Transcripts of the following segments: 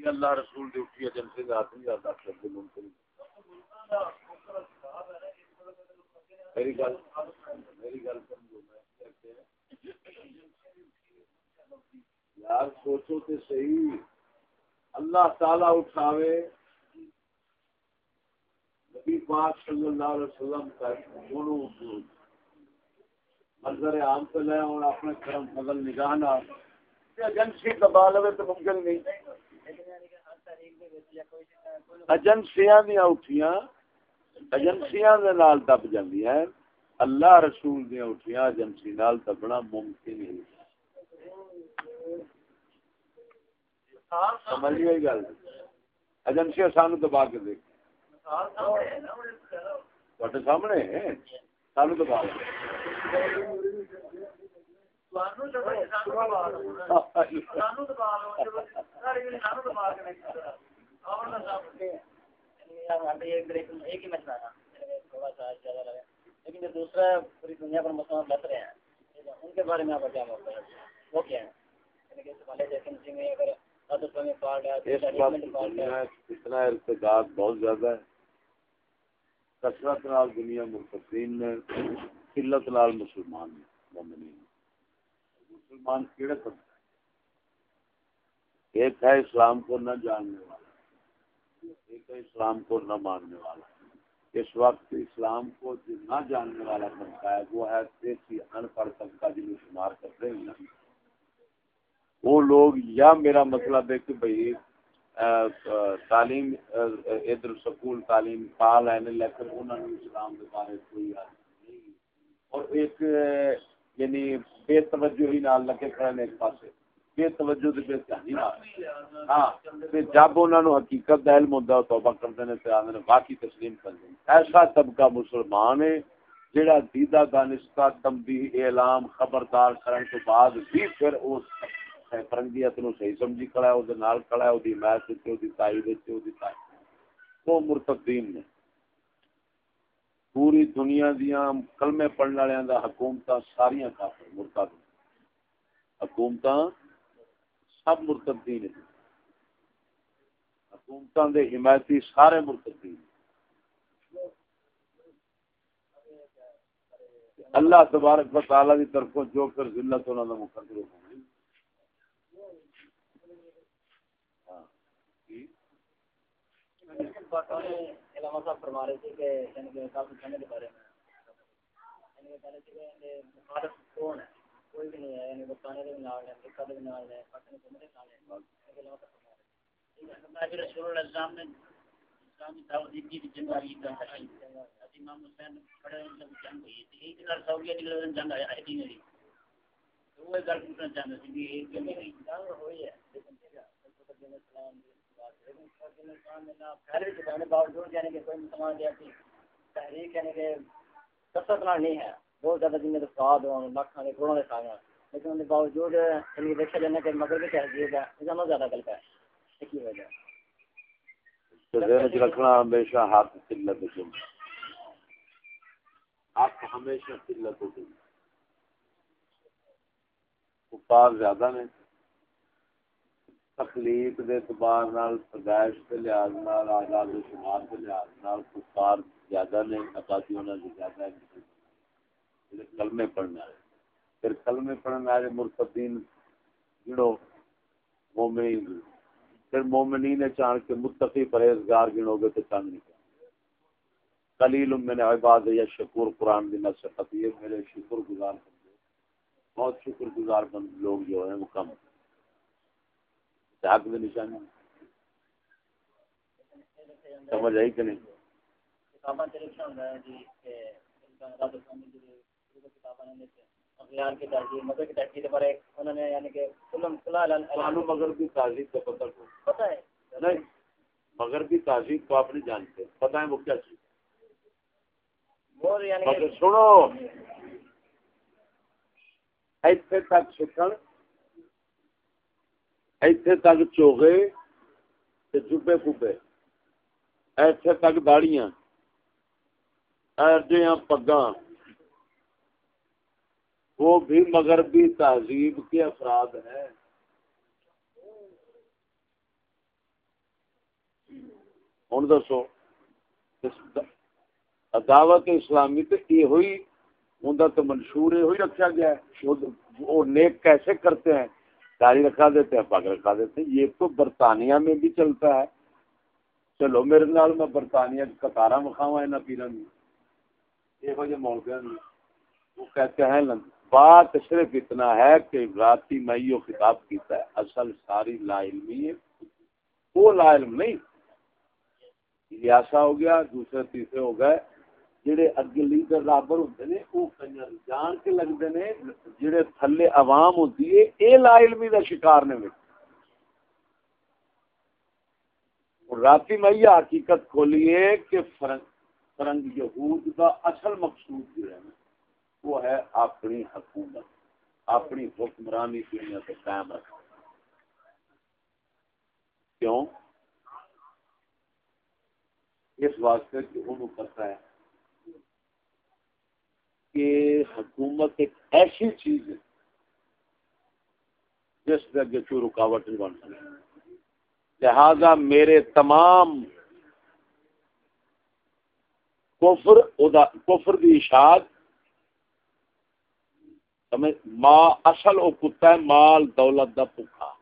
Agency اللہ رسول دی اٹھی agency دے ہاتھ نہیں جاتا شبد ممکن میری گل میری گل یار سوچو تے صحیح، اللہ تعالی اٹھاوے۔ نبی پاک صلی اللہ علیہ وسلم تک دونوں منظر عام پہ لے اور اپنے کرم فضل نگاہ نہ ایجنسی دبا لو تو ممکن نہیں۔ ایجنسیاں دیا اٹھیاں ایجنسیاں دے نال دب جاندیاں اللہ رسول دیا اٹھیاں ایجنسی نال دبنا ممکن ہی سمجھ گئی گل؟ ایجنسی سانو دبا کے دیکھ۔ سامنے؟ سانو دبا۔ کے لیکن جو دوسرا پوری دنیا پر مسلمان رہے ہیں۔ ان کے بارے میں آپ کا کیا موقع ہے؟ وہ کیا ہے اتنا بہت زیادہ ہے۔ کثرت نال دنیا مرتدین نے قلت نال مسلمان مومنین مسلمان کیڑے طبقے ایک ہے اسلام کو نہ جاننے والا۔ ایک ہے اسلام کو نہ ماننے والا۔ اس وقت اسلام کو جو نہ جاننے والا طبقہ ہے، وہ ہے دیسی ان پڑھ طبقہ جنہیں شمار کرتے ہیں وہ لوگ، یا میرا مطلب ہے کہ بھائی تعلیم ادھر سکول تعلیم پال ہے لیکن انہوں نے اسلام کے بارے کوئی نہیں۔ اور ایک یعنی بے توجہ ہی نال لگے کھڑے ایک پاسے۔ بے توجہ دے بے دھیانی نال ہاں تے جب انہاں نو حقیقت دا علم ہوندا توبہ کردے نے تے آندے نے باقی تسلیم کر دیں ایسا طبقہ مسلمان ہے جڑا دیدہ دانستہ تنبیہ، اعلام، خبردار کرن تو بعد بھی پھر اس فرنگیت نو صحیح سمجھی کھڑا ہے او دے نال کھڑا ہے او دی حمایت وچ او دی تائید وچ او دی تائید وہ مرتدین نے۔ پوری دنیا دیاں کلمے پڑھن والےاں دا حکومتاں ساریاں کافر مرتد حکومتاں سب مرتدین ہیں۔ حکومتاں دے حمایتی سارے مرتدین اللہ تبارک و تعالی دی طرفوں جو کر ذلت انہاں دا مقدر ہو علامہ صاحب فرما رہے تھے کہ یعنی کافی کھانے کے بارے میں یعنی کہہ رہے تھے کہ مخالف کون ہے کوئی بھی نہیں ہے یعنی کے بھی نال ہے امریکہ کے بھی نال ہے پاکستان کے نال ہے علامہ رسول اللہ اسلام نے اسلامی دعوت دی تھی جنگ آئی کا امام حسین کھڑے ہیں جنگ ہوئی تھی ایک نال سعودیہ نکلے جنگ آیا ہے نہیں وہ گل پوچھنا چاہتے تھے کہ ایک جنگ ہوئی ہے لیکن اسلام باوجود یعنی کہ کوئی مسلمان تحریک یعنی کہ کثرت نہیں ہے۔ بہت زیادہ جن کے سواد ہو لاکھوں کے کروڑوں کے ساتھ لیکن ان کے باوجود یعنی دیکھا جانا کہ مگر بھی تہذیب ہے زیادہ زیادہ غلط ہے۔ ایک ہی وجہ رکھنا جی ہمیشہ ہاتھ قلت ہاتھ ہمیشہ قلت ہو گئی زیادہ نے۔ تخلیق دے اعتبار نال، پیدائش کے لحاظ نال، آزاد شمار کے لحاظ نال کفار زیادہ نے آبادی انہوں نے زیادہ ہے۔ کلمے پڑھنا ہے پھر کلمے پڑھنے والے مرتدین گنو مومنین، پھر مومنین چان کے متقی پرہیزگار گنو گے تو چند نہیں کلیل من عباد یا شکور، قرآن دی نصیحت یہ میرے شکر گزار بندے۔ بہت شکر گزار بند لوگ جو ہیں مکمل حق میں نشانی سمجھ آئی کہ نہیں؟ مگر بھی تہذیب کو آپ نہیں جانتے۔ پتا ہے وہ کیا چیز سنو۔ ایسے تک سکھن۔ ایتھے تک کبے ایتھے تک داڑیاں۔ پگاں۔ وہ بھی مغربی تہذیب کے افراد ہیں۔ ہوں دسو دعوت اسلامی تو یہ ہوئی ان تو منشور یہ ہوئی رکھا گیا ہے۔ وہ نیک کیسے کرتے ہیں؟ داڑھی رکھا دیتے ہیں پگ رکھا دیتے ہیں۔ یہ تو برطانیہ میں بھی چلتا ہے۔ چلو میرے نال میں برطانیہ قطارا مکھاوا یہاں پیران یہ مولکے وہ کہتے ہیں، بات صرف اتنا ہے کہ راتی میں یہ خطاب کیتا ہے، اصل ساری لا علمی ہے۔ وہ لا علم نہیں۔ لیاسا ہو گیا، دوسرے تیسرے ہو گئے۔ جڑے اگے لیڈر رابر ہوندے نے او کنجر جان کے لگدے نے، جڑے تھلے عوام ہوندی ہے، اے لا علمی دا شکار نے وچ راتی میں حقیقت کھولی ہے کہ فرنگ فرنگ یہود کا اصل مقصود جو ہے وہ ہے اپنی حکومت، اپنی حکمرانی دنیا سے قائم رکھنا۔ کیوں؟ اس واسطے کہ انہوں پتہ ہے کہ حکومت ایک ایسی چیز ہے جس کے اگے کوئی رکاوٹ نہیں بن سکتی۔ لہذا میرے تمام کفر کفر دی اشاعت ماں اصل او کتا ہے، مال دولت دا پکا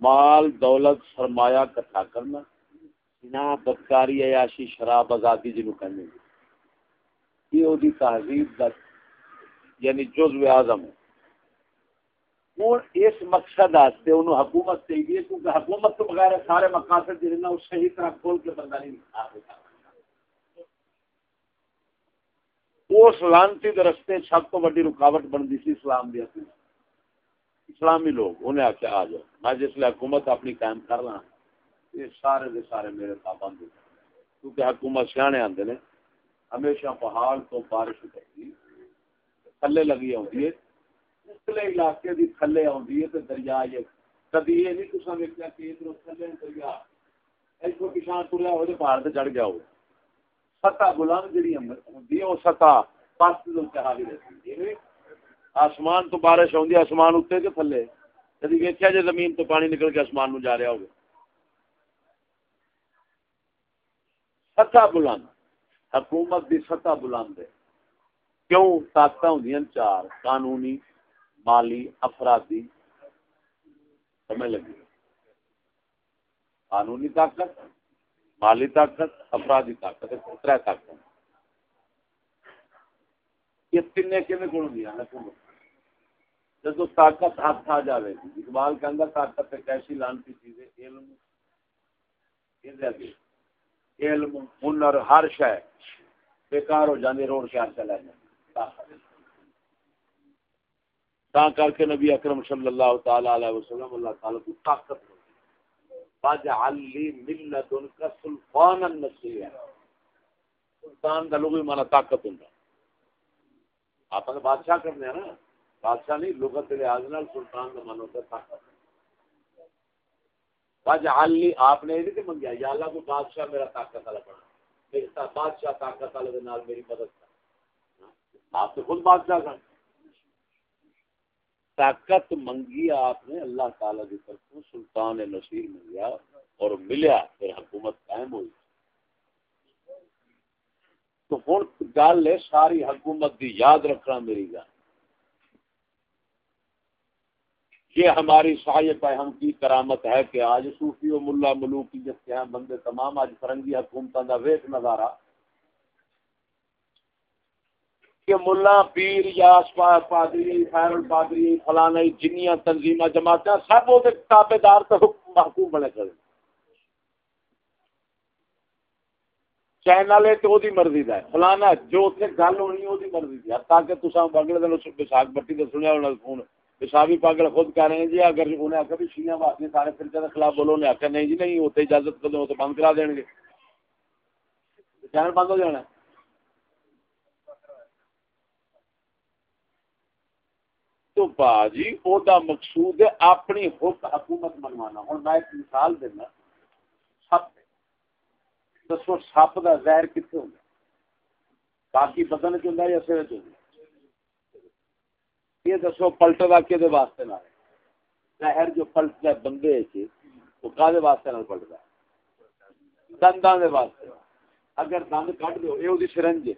مال دولت سرمایہ کٹھا کرنا۔ نہ بدکاری عیاشی شراب آزادی جنو کہنے یہ وہ تہذیب دا یعنی جزو اعظم ہے۔ ہوں اس مقصد واسطے انہوں حکومت چاہیے کیونکہ حکومت تو بغیر سارے مقاصد جہاں نا اس صحیح طرح کھول کے بندہ نہیں آ اس لانتی رستے سب تو ویڈی رکاوٹ بنتی سی اسلام دی اپنی۔ اسلامی لوگ، انہیں آخیا آ جاؤ۔ میں جس لیے حکومت اپنی قائم کر لا ہاں، یہ سارے دے سارے میرے پابند کیونکہ حکومت سیانے آتے نے، ہمیشہ پہاڑ تو بارش ہوتی تھلے لگی آتی ہے۔ اسلے علاقے دی تھلے آتی ہے تو دریا یہ کدی یہ نہیں تصا ویکیا کہ ادھر تھلے دریا ایسو کسان تریا ہو پہاڑ سے چڑھ گیا ہو سطح بلند جڑی ہوتی ہے وہ سطح پس چڑھا بھی رہتی یعنی آسمان تو بارش آتی آسمان اتنے کے تھلے۔ کدی ویکیا جی زمین تو پانی نکل کے آسمان نو جا رہا ہوگا۔ سطح بلند۔ حکومت دی سطح بلند ہے۔ کیوں؟ طاقت ہوں چار، قانونی، مالی، افرادی۔ سمجھ لگی؟ قانونی طاقت۔ مالی طاقت، افرادی طاقت تر طاقت یہ تین کون دیا حکومت جب طاقت ہاتھ آ جائے گی اقبال کے اندر طاقت ایک ایسی لانتی چیز ہے، علم۔ علم، ہنر، ہر شہ بیکار ہو جانے روڈ کے ہاتھ چلا جائے تا کر کے نبی اکرم صلی اللہ تعالی علیہ وسلم اللہ تعالی کو طاقت فاجعل لی من لدنک سلطانا نصیرا سلطان دا لغوی معنی طاقت ہوندا آپ نے بادشاہ کرنے ہیں نا؟ بادشاہ نہیں، لغت لحاظ نال سلطان کا معنی ہوتا ہے طاقت. فاجعل لی آپ نے یہ نہیں منگیا، یا اللہ کو بادشاہ میرا طاقت والا بنا. میرا بادشاہ طاقت والے نال میری مدد کر. آپ تو خود بادشاہ کا طاقت منگی آپ نے، اللہ تعالی کی طرف سلطان نصیر منگیا اور ملیا، پھر حکومت قائم ہوئی۔ تو ہوں گل ہے ساری حکومت دی، یاد رکھنا میری گل۔ یہ ہماری صاحب ہم کی کرامت ہے کہ آج صوفی و ملا ملوک کی جس کے ہیں بندے تمام، آج فرنگی حکومتوں کا ویٹ نظارہ کہ ملا پیر یا پادری، خیر الپادری فلانا جنیاں تنظیمہ جماعت سب وہ تابے دار تو محکوم بنے کرے چینل ہے تو وہ مرضی کا ہے۔ فلانا جو اتنے گل ہونی وہ مرضی کی تاکہ تصا اگلے دن بساک بٹی کا سنیا ہونا فون پشابی پاگل خود کہہ رہے ہیں جی اگر انہیں آخر بھی شیعہ واسطے سارے فرقے کے خلاف بولو، انہیں آخر نہیں جی نہیں اتنے اجازت کرو تو بند کرا دیں گے۔ چینل بند ہو جانا۔ ہے تو باجی وہ مقصود ہے اپنی حکم حکومت منوانا۔ ہوں میں ایک مثال دینا۔ سپ۔ دسو سپ کا زہر کتنے ہوگا باقی بدن چ یا سر چ یہ دسو پلٹ پلٹا کہ واسطے نہ زہر جو پلٹتا ہے بندے وہ کا واسطے نہ پلٹتا ہے دنداں دے واسطے۔ اگر دند کٹ دو یہ سرنج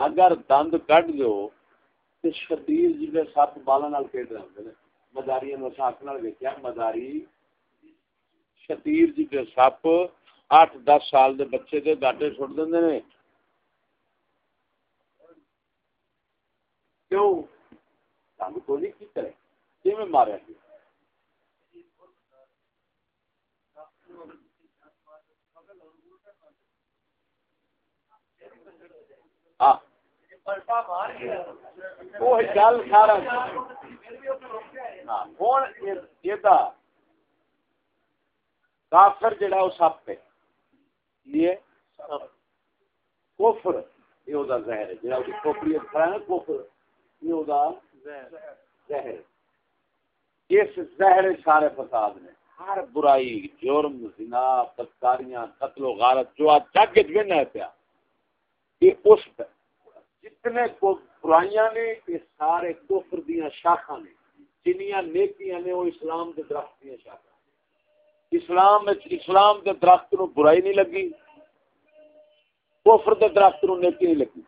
اگر دند کٹ دو تو شدید جی سپ بالا کھیڈ رہے ہوتے مداری سپ مداری شتیر جی سپ اٹھ دس سال دے بچے کے گاٹے سٹ دیں کیوں کو نہیں کی کرے ماریا گیا ہاں گل سارا۔ کافر جڑا وہ سپ ہے۔ یہ کوفر یہ زہر ہے۔ جڑا کھڑا ہے۔ کوفر یہ زہر۔ اس زہر سارے فساد نے۔ ہر برائی جرم زنا بدکاریاں قتل و غارت جو آج جگ چ پیا یہ اس جتنے کو برائیاں نے، یہ سارے کفر دیا شاخا نے، جنیاں نیکیاں نے، وہ اسلام کے درخت دیا شاخا اسلام اسلام کے درخت نو برائی نہیں لگی، کفر کے درخت نو نیکی نہیں لگی۔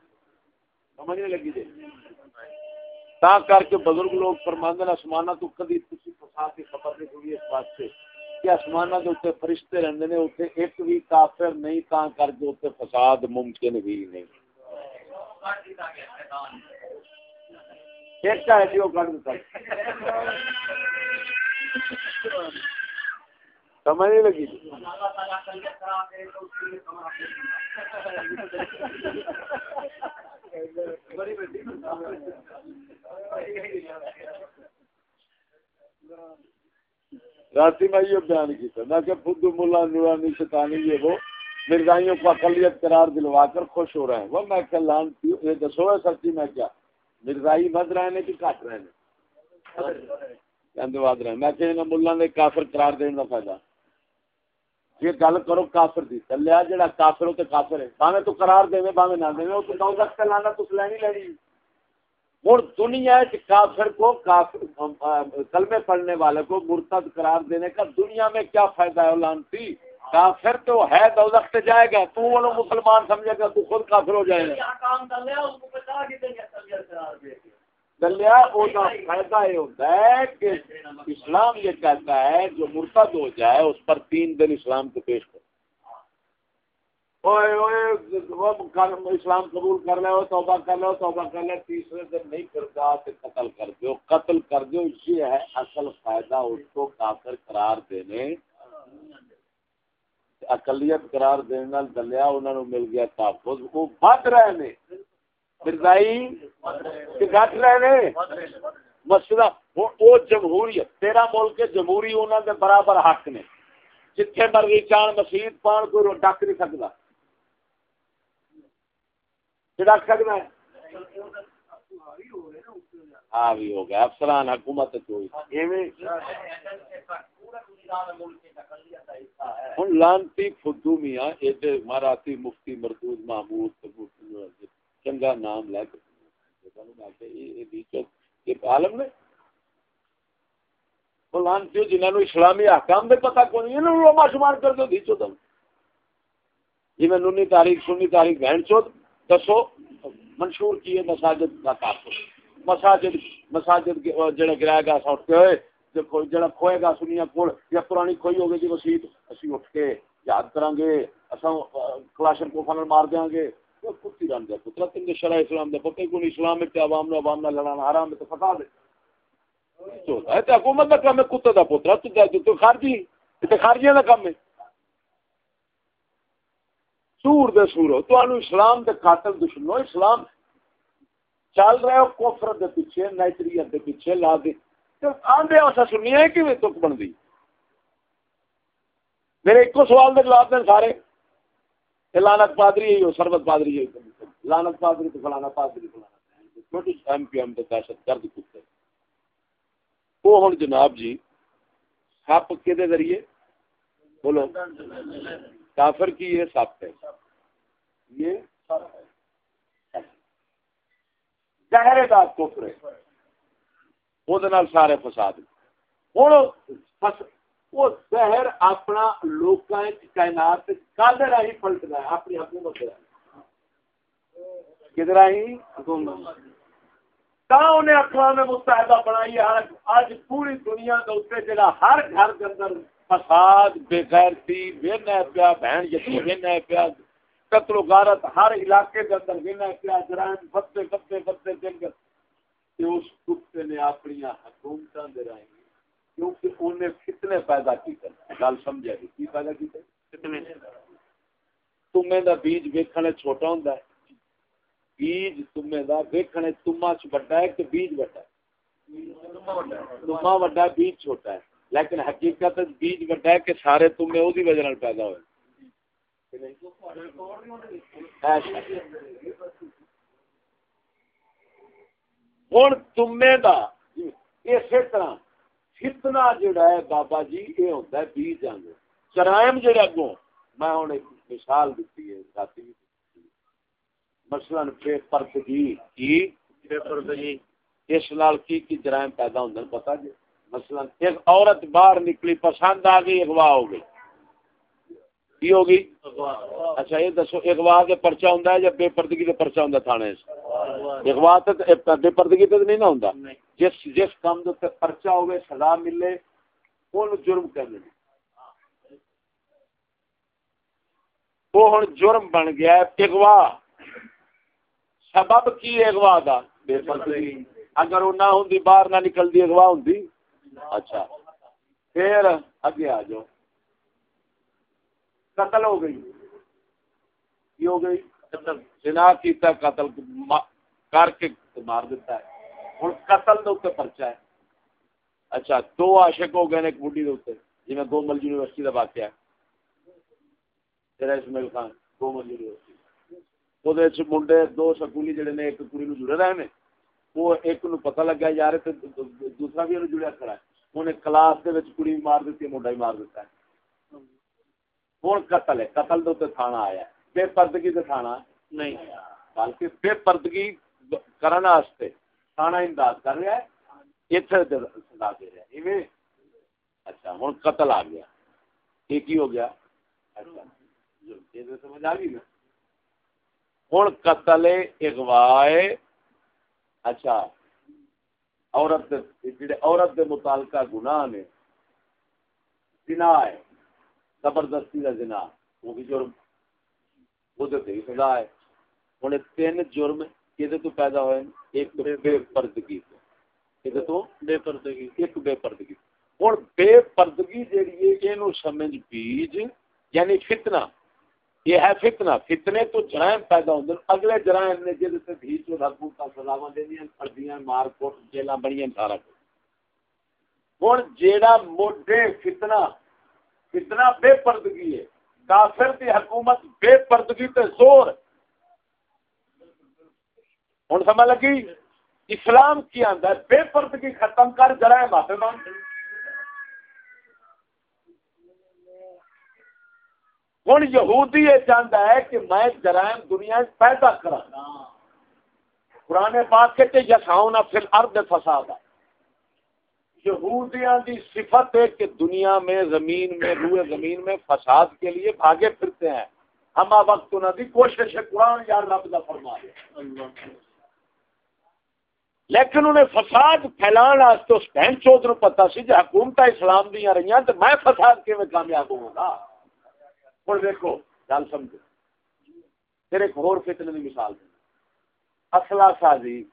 سمجھ نہیں لگی جی؟ تا کر کے بزرگ لوگ فرماندے آسمانہ تو کدی کسی فساد کی خبر نہیں ہوئی اس بات سے کہ آسمانہ کے اتنے فرشتے رہتے ہیں اتنے ایک بھی کافر نہیں، تا کر کے اتنے فساد ممکن بھی نہیں۔ ایک ہے جی وہ کر دیتا سمجھ نہیں لگی۔ بڑی راتی میں یہ بیان کیا میں کہ بدھ ملا نورانی شیطانی یہ وہ۔ مرزائیوں کو اقلیت قرار دلوا کر خوش ہو رہے ہیں۔ وہ میں کہ یہ دسو ہے سچی میں کیا؟ مرزائی بد رہے ہیں کہ کٹ رہے ہیں۔ رہے میں کہ ملا نے کافر قرار کا فائدہ۔ یہ گل کرو کافر دی۔ چلیا جڑا کافر ہو تے کافر ہے۔ باویں تو قرار دے باویں نہ دے او تو لانا تو لینی لینی۔ اور دنیا کافر کو کافر کلمے پڑھنے والے کو مرتد قرار دینے کا دنیا میں کیا فائدہ ہے؟ لانتی کافر تو ہے دو وقت جائے گا تو وہ مسلمان سمجھے گا تو خود کافر ہو جائے گا۔ دلیا فائدہ یہ ہوتا ہے کہ اسلام یہ کہتا ہے جو مرتد ہو جائے اس پر تین دن اسلام کو پیش کرو۔ اسلام قبول کر لو توبہ کر لو توبہ کر لو تیسرے دن نہیں کرتا تو قتل کر دو قتل کر دو یہ ہے اصل فائدہ اس کو کافر قرار دینے اقلیت قرار دینے دلیا انہوں نے مل گیا تحفظ وہ بد رہے نے۔ مرزائی گٹ رہے نے۔ مسئلہ وہ جمہوریت، تیرا ملک جمہوری انہوں نے برابر حق نے۔ جتھے مرضی چان مسیح پان کوئی ڈک نہیں سکتا رکھ سکنا ہاں بھی ہو گیا۔ افسران حکومت ہوں لانتی فدو میاں ایڈے ماراتی مفتی مردود محمود چنگا نام لے عالم نے۔ لانتی جنہوں اسلامی حکام دے پتہ کو نہیں لوما شمار کر دو دی چو جی میں نونی تاریخ سنی تاریخ بہن چوت دسو منشور کی ہے مساجد کا مساجد مساجد جڑا گرایا گا اٹھتے ہوئے جڑا کھوئے گا سنیا کول یا پرانی کھوئی ہوگی جی مسیت اسی اٹھ کے یاد کریں گے اصا کلاشن کو فنل مار دیں گے۔ کتی رن دیا پترا تین شرح اسلام دے، پتہ کون اسلام میں تے عوام نے عوام نہ لڑانا حرام تو فسا دے حکومت کا کام ہے، کتے کا پوترا تو تو خارجی، تے خارجیاں کا کام ہے۔ سور دے سورو تو اسلام دے قاتل دشمنو اسلام چل رہے ہو کوفر دے پیچھے نیچریت دے پیچھے لا دے تو آندے اسا سنی ہے کہ تک بن دی میرے ایک کو سوال دے جواب دیں سارے۔ لانت پادری ہے سربت پادری ہے۔ لانت پادری تو فلانا پادری فلانا۔ چھوٹی ایم پی ایم دہشت گرد کتے۔ وہ ہوں جناب جی سپ کے ذریعے؟ بولو۔ کافر کی یہ سپ ہے۔ یہ سپ ہے۔ گہرے کا کفر ہے۔ وہ سارے فساد۔ ہوں وہ زہر اپنا لوکاں کائنات کل راہی پلٹنا ہے، اپنی حکومت دے۔ کدھر ہی حکومت تا انہیں اقوام متحدہ بنائی ہے۔ آج پوری دنیا کے اتنے جڑا ہر گھر کے اندر فساد، بے غیرتی بے وینا پیا، بہن یتی وینا پیا۔ قتل و غارت ہر علاقے کے اندر وینا پیا جرائم بتے بتے بتے دن اس کتے نے اپنی حکومت دے رہے کیونکہ انہیں فتنے پیدا کی گل سمجھا گی کی پیدا کی تمے دا بیج ویکھنے چھوٹا ہوندا ہے۔ بیج تمے دا ویکھنے تما چ بڑا ہے کہ بیج بڑا ہے؟ تما بڑا ہے بیج چھوٹا ہے۔ لیکن حقیقت بیج بڑا ہے کہ سارے تمے اودی وجہ نال پیدا ہوئے۔ ہوں تمے دا اسی طرح فتنا جڑا ہے بابا جی یہ ہوتا ہے بیج آنگ جرائم جڑے اگوں میں ہوں ایک مثال دیتی ہے ساتھی مثلا بے پردگی کی بے پردگی۔ اس نال کی کی جرائم پیدا ہوندے پتہ جی؟ مثلا ایک عورت باہر نکلی پسند آ گئی اغوا ہو گئی۔ کی ہوگی؟ اچھا یہ دسو اغوا کے پرچہ ہوندا ہے یا بے پردگی کے پرچہ ہوندا تھانے اغوا تے بے پردگی تے نہیں نہ ہوندا؟ جس جس کام دے پرچہ ہوے سزا ملے اون جرم کرنے وہ ہن جرم بن گیا ہے اغوا سبب کی اغوا دا؟ بے پردگی۔ اگر وہ نہ ہوندی باہر نہ نکلدی اغوا ہوندی اچھا۔ پھر اگے آ جاؤ۔ قتل ہو گئی۔ کی ہو گئی۔ جنا کیتا قتل کر کے مار دیتا ہے۔ ہوں قتل دے پرچا ہے۔ اچھا دو عاشق ہو گئے ایک بڈی دے جی میں گومل یونیورسٹی کا واقعہ ہے۔ تیرا اسماعیل خان، گومل یونیورسٹی۔ وہ منڈے، دو سکولی جڑے نے، ایک کڑی نو جڑے رہے ہیں وہ ایک نو پتہ لگا یار دوسرا بھی جڑیا کھڑا ہے۔ انہیں کلاس کے کڑی مار دیتی ہے، منڈا ہی مار دیتا ہے۔ ہوں قتل ہے۔ قتل تو تھانہ آیا۔ بے پردگی تو تھانہ نہیں۔ بلکہ بے پردگی کرنے واسطے امداد کر رہا ہے۔ اتنے سزا دے رہا ہے اچھا ہوں قتل آ گیا۔ ایک ہی ہو گیا؟ اچھا سمجھ آ گئی نا۔ ہوں قتل اغوائے اچھا عورت عورت دے متعلقہ گناہ نے زنا ہے۔ زبردستی کا جنا وہ بھی جرم۔ وہ سزا ہے۔ ہوں تین جرم تو پیدا ہوئے؟ ایک بے پردگی تو؟ بے پردگی۔ ایک بے پردگی۔ ہوں بے پردگی جیڑی ہے یہ سمجھ بیج یعنی فتنہ۔ یہ ہے فتنہ۔ فتنے تو جرائم پیدا ہوتے اگلے جرائم نے جہد سے بھی حکومت سزاوا پردیاں مار کوٹ جیل بڑی سارا کچھ۔ ہوں جیڑا موڈے فتنہ اتنا بے پردگی ہے۔ کافر کی حکومت بے پردگی تے زور۔ ہوں سمجھ لگی؟ اسلام کی اندر بے پردگی ختم کر جرائم آپ مان ہوں یہودی یہ چاہتا ہے کہ میں جرائم دنیا پیدا کرا پرانے بات کے یساؤں نہ پھر ارد فساد ہے یہودیاں دی صفت ہے کہ دنیا میں زمین میں روئے زمین میں فساد کے لیے بھاگے پھرتے ہیں۔ ہم وقت نہ دی کوشش قرآن یا رب دا فرمائے لیکن انہیں فساد پھیلان واسطے اس بہن چوت نو پتا سی جو حکومت اسلام دیا رہی ہیں تو میں فساد کے میں کامیاب ہوں گا؟ اور دیکھو گل سمجھو۔ پھر ایک اور فتنے کی مثال اصلہ سازی۔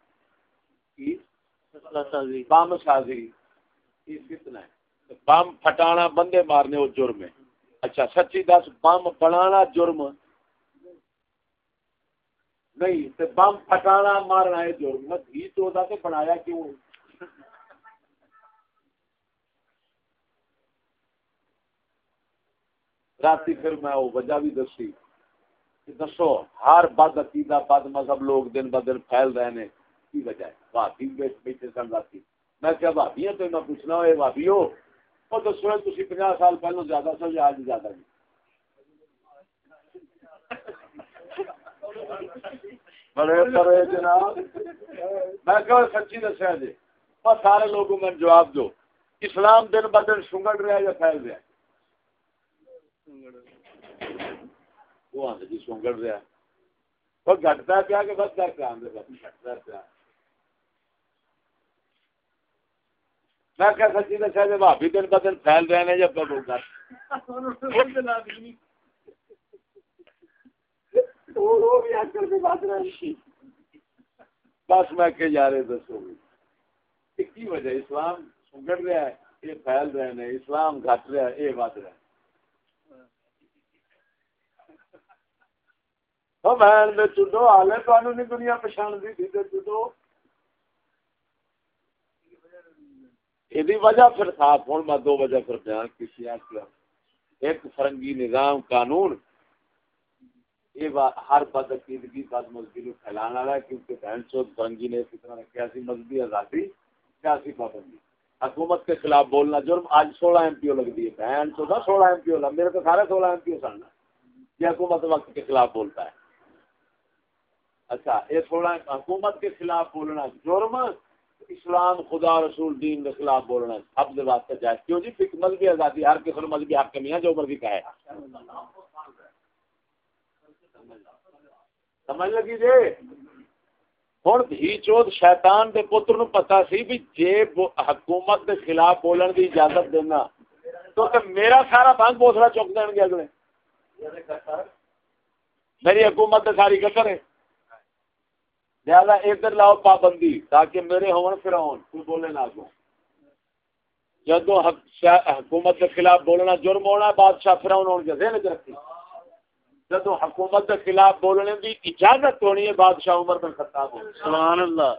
بام سازی۔ بم پھٹانا، بندے مارنے وہ جرم ہے۔ اچھا سچی دس، بم بنانا جرم؟ نہیں بم پھٹانا، مارنا ہے جرم۔ دھی چودہ سے بنایا کیوں؟ رات پھر میں وہ وجہ بھی دسی۔ دسو، ہر بد عقیدہ، بد مذہب لوگ دن ب دن پھیل رہے ہیں۔ کی وجہ ہے؟ بھابی بیٹھے سن راتی۔ میں کیا بھابی تو میں پوچھنا ہو بھابی ہو وہ دسو تھی پناہ سال پہلو زیادہ سو یا آج زیادہ جی بڑے بڑے جناب۔ میں کہ سچی دسیا جی اور سارے لوگوں میں جواب دو، اسلام دن ب دن سنگڑ رہا یا پھیل رہا وہ آدھے جی سنگڑ رہا وہ گٹتا پیا کہ بس کر کے آدھے پیا۔ میں کیا سچی دسیا جی بھابی دن ب دن پھیل رہے ہیں جب بس میں کہ جا رہے دسو کی وجہ اسلام سنگڑ رہا ہے، یہ پھیل رہے ہیں، اسلام گھٹ رہا ہے، یہ بد رہا ہے۔ میں چڈو حال ہے نہیں دنیا پچھان تھی چڈو۔ یہ وجہ پھر صاف ہوں میں دو وجہ پھر بیان کی ایک فرنگی نظام قانون یہ ہر بد عقیدگی بد مذہبی کو پھیلانا رہا ہے کیونکہ بہن چوت فرنگی نے اسی طرح کیسی مذہبی آزادی کیسی پابندی حکومت کے خلاف بولنا جرم آج سولہ ایم پی او لگ دیے بہن چودہ سولہ ایم پی او میرے تو سارے سولہ ایم پی او سن یہ حکومت وقت کے خلاف بولتا ہے اچھا یہ سولہ حکومت کے خلاف بولنا جرم اسلام خدا رسول دین کے خلاف بولنا سب سے واسطے جائز۔ کیوں جی؟ فکر مذہبی آزادی، ہر کسی مذہبی حق کمی ہے جو مرضی کا ہے سمجھ لگی جی؟ ہوں بھی چوت شیطان دے پتر نو پتا سی بھی جے حکومت دے خلاف بولن دی اجازت دینا۔ تو کہ میرا سارا بند بوسلا چک دین گے اگلے۔ میری حکومت دے ساری کتر ہے۔ لہذا ادھر لاؤ پابندی تاکہ میرے ہون پھر ہون کوئی بولے نہ کو جدو حکومت کے خلاف بولنا جرم ہونا بادشاہ پھر ہون کے ذہن رکھی جدو حکومت کے خلاف بولنے کی اجازت ہونی ہے بادشاہ عمر بن خطاب سبحان اللہ۔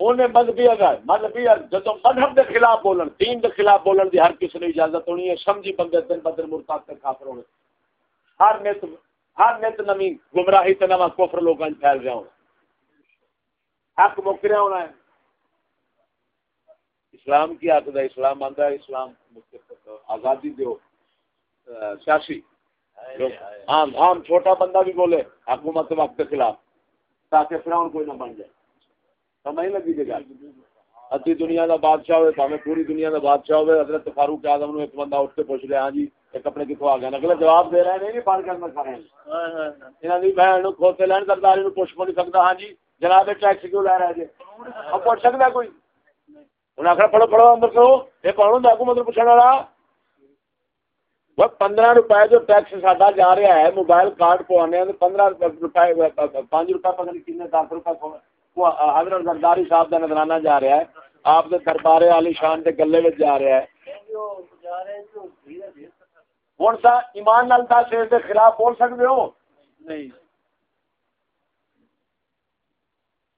ہوں مذہبی اگر مذہبی جدو مذہب کے خلاف بولن دین کے خلاف بولن کی ہر کسی نے اجازت ہونی ہے سمجھی بندے دن بدر مرتاد کے کافر ہونے۔ ہر نت ہر نت نمی گمراہی تے نواں کفر لوگوں پھیل رہا ہونا۔ حق مک رہا ہونا ہے۔ اسلام کی آتا ہے اسلام آتا ہے اسلام آزادی دو سیاسی۔ عام عام چھوٹا بندہ بھی بولے حکومت وقت کے خلاف تاکہ فراؤن کوئی نہ بن جائے۔ سمجھ لگی جی گل ادھی دنیا کا بادشاہ ہوئے پاوے پوری دنیا کا بادشاہ ہوئے حضرت فاروق اعظم نے ایک بندہ اٹھ کے پوچھ لیا ہاں جی یہ کپڑے کتوں آ گئے اگلا جواب دے رہے ہیں نہیں پڑھ کر میں کھڑے ہیں انہوں نے بہن کھوتے لین سرداری پوچھ کو نہیں سکتا ہاں جی جناب ٹیکس کیوں لے رہے جی؟ اب پوچھ سکتا کوئی؟ انہیں آخر پڑھو پڑھو اندر کرو۔ یہ پڑھو تو حکومت پوچھنے والا۔ وہ پندرہ روپئے جو ٹیکس ساڈا جا رہا ہے موبائل کارڈ پوانے پندرہ روپئے پانچ روپئے پتہ نہیں کن دس روپئے حضرت زرداری صاحب کا نظرانہ جا رہا ہے۔ آپ کے دربار علی شان کے گلے میں جا رہا ہے۔ ہوں سا ایمان نال دس کے خلاف بول سکتے ہو؟ نہیں۔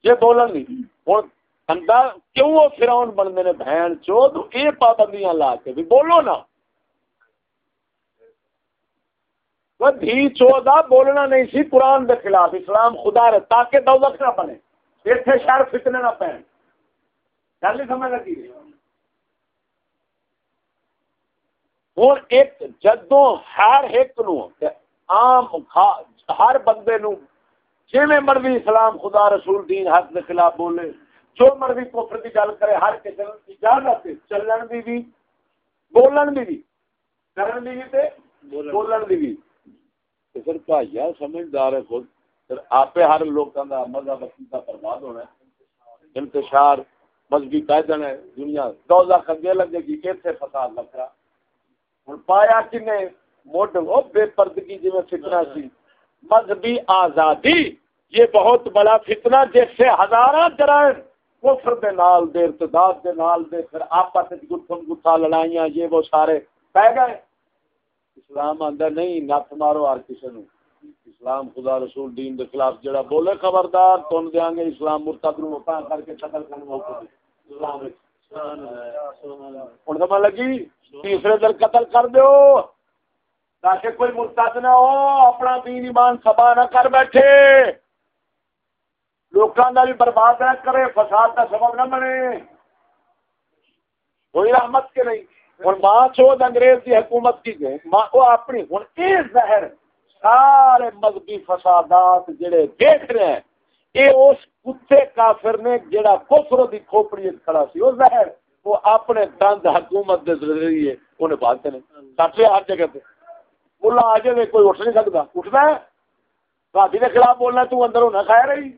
یہ بولن نہیں۔ ہوں بندہ کیوں وہ فراؤن بنتے نے بہن چو؟ تو یہ پابندیاں لا کے بھی بولو نا۔ دھی چودہ بولنا نہیں سی قرآن کے خلاف اسلام خدا رہے تاکہ دولت نہ بنے۔ اتنے شہر فتنے نہ پہن گل نہیں سمجھ لگی ہوں ایک جدو ہر ایک نو عام ہر بندے نو جی مرضی اسلام خدا رسول دین حق کے خلاف بولے جو مرضی کفر کی گل کرے ہر کسی اجازت چلن کی بھی بولن کی بھی کرن کی بھی بولن کی بھی پھر بھائی سمجھدار ہے خود آپ ہر لوگوں کا مذہب عقیدہ برباد ہونا ہے۔ انتشار مذہبی قائدن ہے دنیا دوزہ خنگے لگے گی اتنے فساد لگ رہا ہوں پایا کہ نے موڈ وہ بے پردگی جی میں فتنہ سی۔ مذہبی آزادی، یہ بہت بڑا فتنہ جس سے ہزارہ جرائم کفر دے نال، دے ارتداد دے نال، دے پھر آپس گتھم گتھا لڑائیاں، یہ وہ سارے پہ گئے۔ اسلام آندا، نہیں، نت مارو ہر کسی نو اسلام خدا رسول دین دے خلاف جڑا بولے خبردار تن دیاں گے اسلام مرتد نو پا کر کے قتل کرنے موقع اسلام ہن سمجھ لگی؟ تیسرے دن قتل کر دیو۔ تاکہ کوئی مرتد نہ ہو اپنا دین ایمان سبا نہ کر بیٹھے۔ لوکاں دا بھی برباد نہ کرے فساد کا سبب نہ بنے۔ کوئی رحمت کے نہیں۔ ہوں ماں چود انگریز کی حکومت کی گئے۔ ماں وہ اپنی ہوں یہ زہر سارے مذہبی فسادات جڑے دیکھ رہے ہیں، اے اس کتے کافر نے جڑا کفر دی کھوپڑی کھڑا سی او ظاہر وہ اپنے دند حکومت دے ذریعے انہیں بھاگتے ہیں۔ ساتھ ہر جگہ پہ ملا آ جائے کوئی اٹھ نہیں سکتا اٹھنا ہے۔ بھابی کے خلاف بولنا تو اندر ہونا کھایا رہی جی۔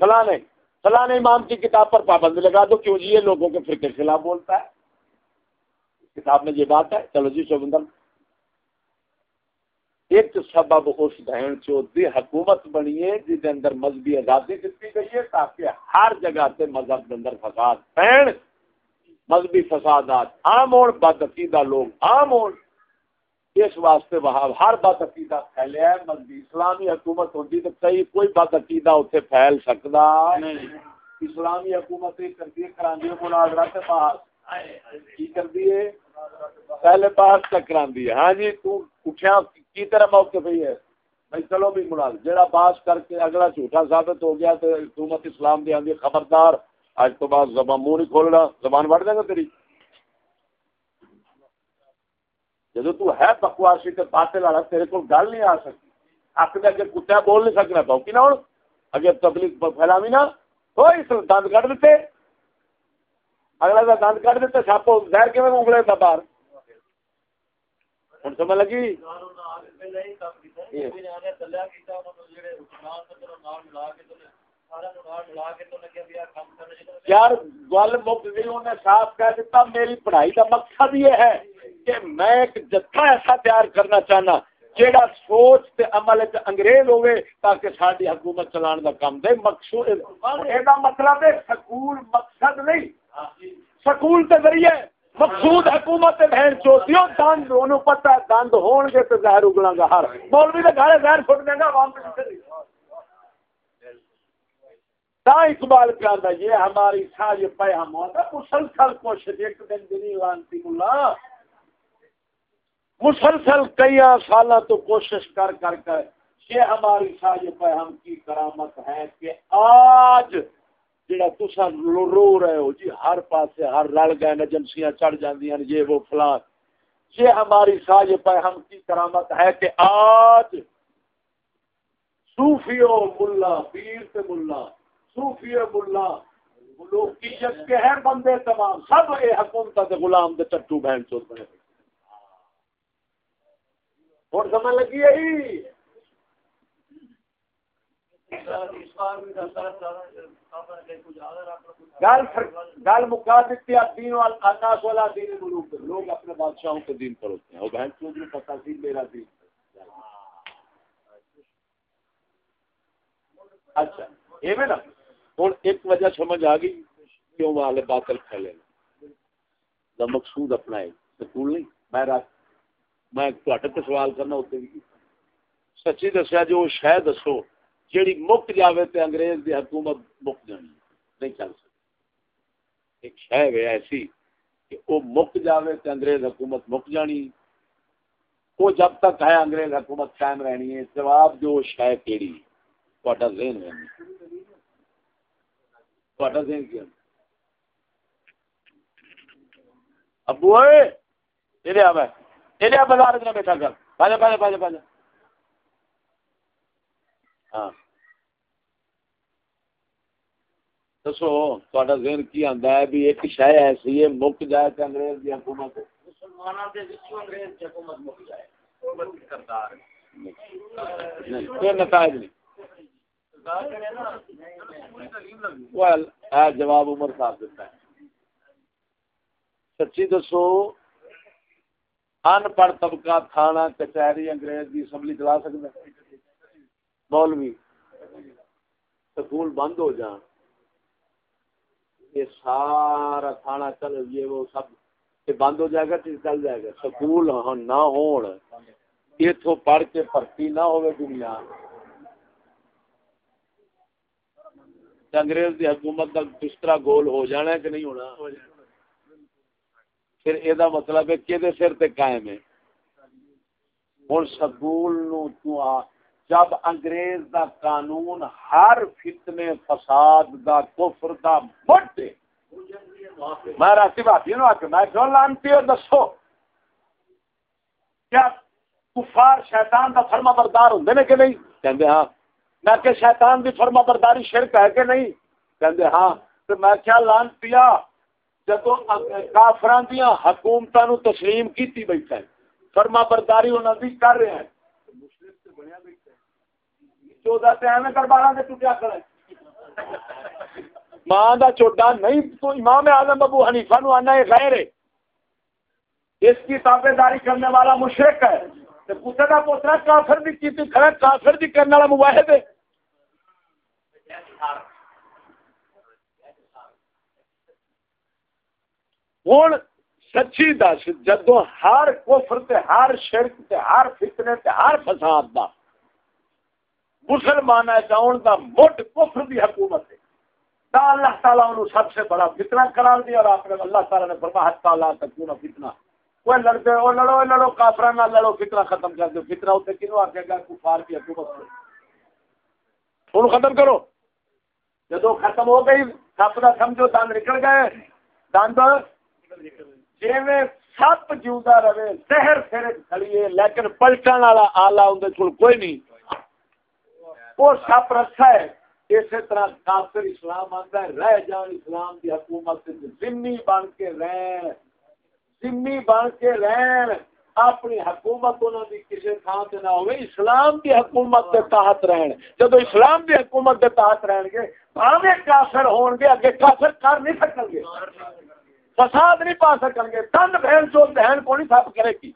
فلاں فلاں امام کی کتاب پر پابند لگا دو، کیوں جی؟ یہ لوگوں کے فرقے کے خلاف بولتا ہے۔ کتاب میں یہ بات ہے چلو جی شوبندر ایک سبب اس بہن چوتھی حکومت بنی ہے جس کے اندر مذہبی آزادی دیتی گئی ہے تاکہ ہر جگہ سے مذہب کے اندر فساد پہن مذہبی فسادات عام اور بد عقیدہ لوگ عام اور اس واسطے وہاں ہر بد عقیدہ پھیلے ہے۔ مذہبی اسلامی حکومت ہوتی تو صحیح کوئی بد عقیدہ اتنے پھیل سکتا نہیں۔ اسلامی حکومت کر دیے کرانی مناظرہ سے باہر۔ کی کر دیے پہلے باہر تک کرا دیے ہاں جی تو اٹھیا، کی طرح موقع پہ ہے؟ بھائی، چلو بھی مناظر جہاں باس کر کے اگلا جھوٹا ثابت ہو گیا تو حکومت اسلام دی آدھی خبردار اج تو بعد زبان منہ نہیں کھولنا، زبان بڑھ دے گا تیری؟ جب تو ہے بکواسی تو باطل والا، تیرے کو گل نہیں آ سکتی۔ آپ کے اگر کتا بول نہیں سکنا پاؤ نہ ہوں اگر تبلیغ پھیلاوی نا۔ تو اس دند کٹ دیتے اگلا کا دند کٹ دیتے سپ زہر کے انگلے تھا باہر۔ ہوں سمجھ لگی؟ یار، گل مک گئی انہیں صاف کہہ دیتا، میری پڑھائی کا مقصد یہ ہے کہ میں ایک جتھا ایسا تیار کرنا چاہنا، جیڑا سوچ تے عمل تے انگریز ہوئے تاکہ ساری حکومت چلان دا کام دے۔ مقصود اے مطلب ہے، سکول مقصد نہیں۔ سکول تے ذریعے مقصود حکومت بہن چوتی دند انہوں پتہ ہے دند ہون گے تو زہر اگلا گا ہر۔ مولوی دے گھر زہر چھوٹ دے گا، عوام پہ اقبال کیا تھا یہ ہماری ساری پیغام ہوتا مسلسل کوشش، ایک دن دنی لانتی ملا مسلسل کئی سال تو کوشش کر کر کر۔ یہ ہماری ساری پیغام کی کرامت ہے کہ آج جڑا تسا رو رہے ہو جی ہر پاسے ہر رل گئے ایجنسیاں چڑھ جاندی ہیں، یہ وہ فلان۔ یہ ہماری ساج پیغام کی کرامت ہے کہ آج صوفیو ملا، پیر سے ملا، صوفیو ملا، ملوکیت کے ہیں بندے تمام، سب اے حکومت غلام دے چٹو بہن چوت بنے اور ہاں۔ سمجھ لگی ہے؟ گل مکا دیتی دین الناس والا دین ملوک لوگ اپنے بادشاہوں کے دین پر ہوتے ہیں۔ وہ بہن چودھری پتا سی، میرا دین۔ اچھا یہ نا۔ ہوں ایک وجہ سمجھ آ گئی کیوں والے باطل پھیلے مقصود اپنا ہے۔ سکول نہیں، میں میں سوال کرنا ہوتے بھی سچی دسیا، جو شاید دسو جیڑی مک جاوے تے انگریز دی حکومت مک جانی نہیں چل سکتی۔ ایک شہ ہے ایسی کہ وہ مک جاوے تے انگریز حکومت مک جانی۔ وہ جب تک ہے انگریز حکومت قائم رہنی ہے، جواب جو شہ کیڑی؟ تھوڑا ذہن ہے۔ تھوڑا ذہن کیا ابو یہ آ یہ بازار بیٹھا کر۔ باجا باجا باجا باجا ہاں۔ دسو تھوڑا ذہن کی ہے بھی ایک شہ ایسی ہے مک جائے انگریز حکومت۔ نتائج نہیں۔ جواب عمر صاحب دیتا ہے۔ سچی دسو ان پڑھ طبقہ تھانہ کچہری انگریز کی اسمبلی چلا سکتا مولوی، سکول بند ہو جان۔ یہ سارا کھانا چل، یہ وہ سب، یہ بند ہو جائے گا تو چل جائے گا۔ سکول نہ ہون اتو پڑھ کے بھرتی نہ ہوئے دنیا۔ انگریز دی حکومت کا کس طرح گول ہو جانا ہے کہ نہیں ہونا؟ پھر یہ مطلب ہے کہ سر تے قائم ہے؟ ہوں سکول نو تو آ جب انگریز دا قانون ہر فتنے، فساد دا، کفر دا مٹے میں راتی بات نو آ کے میں کیوں لانتی ہو دسو۔ کیا کفار شیطان دا فرما بردار ہوندے نے کہ نہیں؟ کہندے ہاں۔ میں کہ شیطان دی فرما برداری شرک ہے کہ نہیں؟ کہندے ہاں۔ تو میں کیا لان پیا جدو کافران دیا حکومتاں نو تسلیم کیتی بیٹھا ہے۔ فرما برداری انہاں دی کر رہے ہیں۔ مسلم تے بنیا بیٹھا چودہ تے ایویں ٹوٹیا ماں دا چوٹا نہیں تو امام اعظم ابو حنیفہ نو آنا ہے غیر ہے اس کی تابے داری کرنے والا مشرق ہے پوتر کا پوترا کافر بھی کی کھڑا کافر بھی کرنے والا مواحد ہے ہوں سچی دس جدو ہر کفر تے ہر شرک تے ہر فتنے تے ہر فساد دا مسلمان چاہن دا مٹ کفر دی حکومت ہے۔ تا اللہ تعالیٰ انہوں سب سے بڑا فتنہ قرار دیا اور آپ نے اللہ تعالیٰ نے فرمایا تعالیٰ تکون فتنہ۔ وہ لڑتے، وہ لڑو لڑو کافر نہ لڑو، فتنہ ختم کر دو۔ فتنہ اتنے کنو آ گا؟ کفار کی حکومت ان ختم کرو۔ جب ختم ہو گئی، سپ کا سمجھو دند نکل گئے۔ دند جی میں سپ جیوا رہے شہر پھر کھڑیے لیکن پلٹن والا آلہ اندر کوئی نہیں۔ وہ سپ رکھا ہے۔ اسی طرح کافر اسلام آتا ہے، رہ جان اسلام کی حکومت ذمہ بن کے رہ ذمہ بن کے رہن۔ اپنی حکومت انہوں کی کسی تھان سے نہ ہوئے اسلام کی حکومت کے تحت رہن۔ جب اسلام کی حکومت کے تحت رہن گے بھاوے کافر ہون گے، اگے کافر کر نہیں سکیں گے۔ فساد نہیں پا سکیں گے۔ تن، بہن چو بہن کو نہیں سب کرے گی؟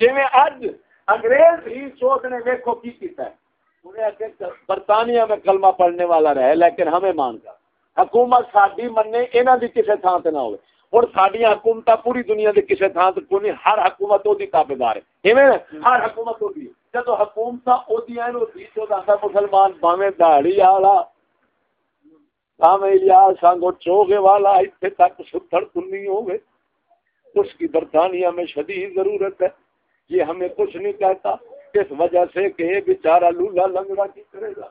جی اج انگریز ہی چوت نے ویکو کی کیتا ہے انہیں برطانیہ میں کلمہ پڑھنے والا رہے لیکن ہمیں مان کر حکومت ساری منے یہاں کی کسی تھان سے نہ ہو اور ساری حکومت پوری دنیا کے کسی تھان سے کوئی ہر حکومت وہ تابے دار ہے ہر حکومت ہوتی جب حکومت مسلمان باوے دہڑی والا باوے سانگو چوگے والا اتنے تک ستڑ کنی ہوگی اس کی برطانیہ میں شدید ضرورت ہے یہ ہمیں کچھ نہیں کہتا، اس وجہ سے کہ یہ بیچارہ لولا لنگڑا کی کرے گا۔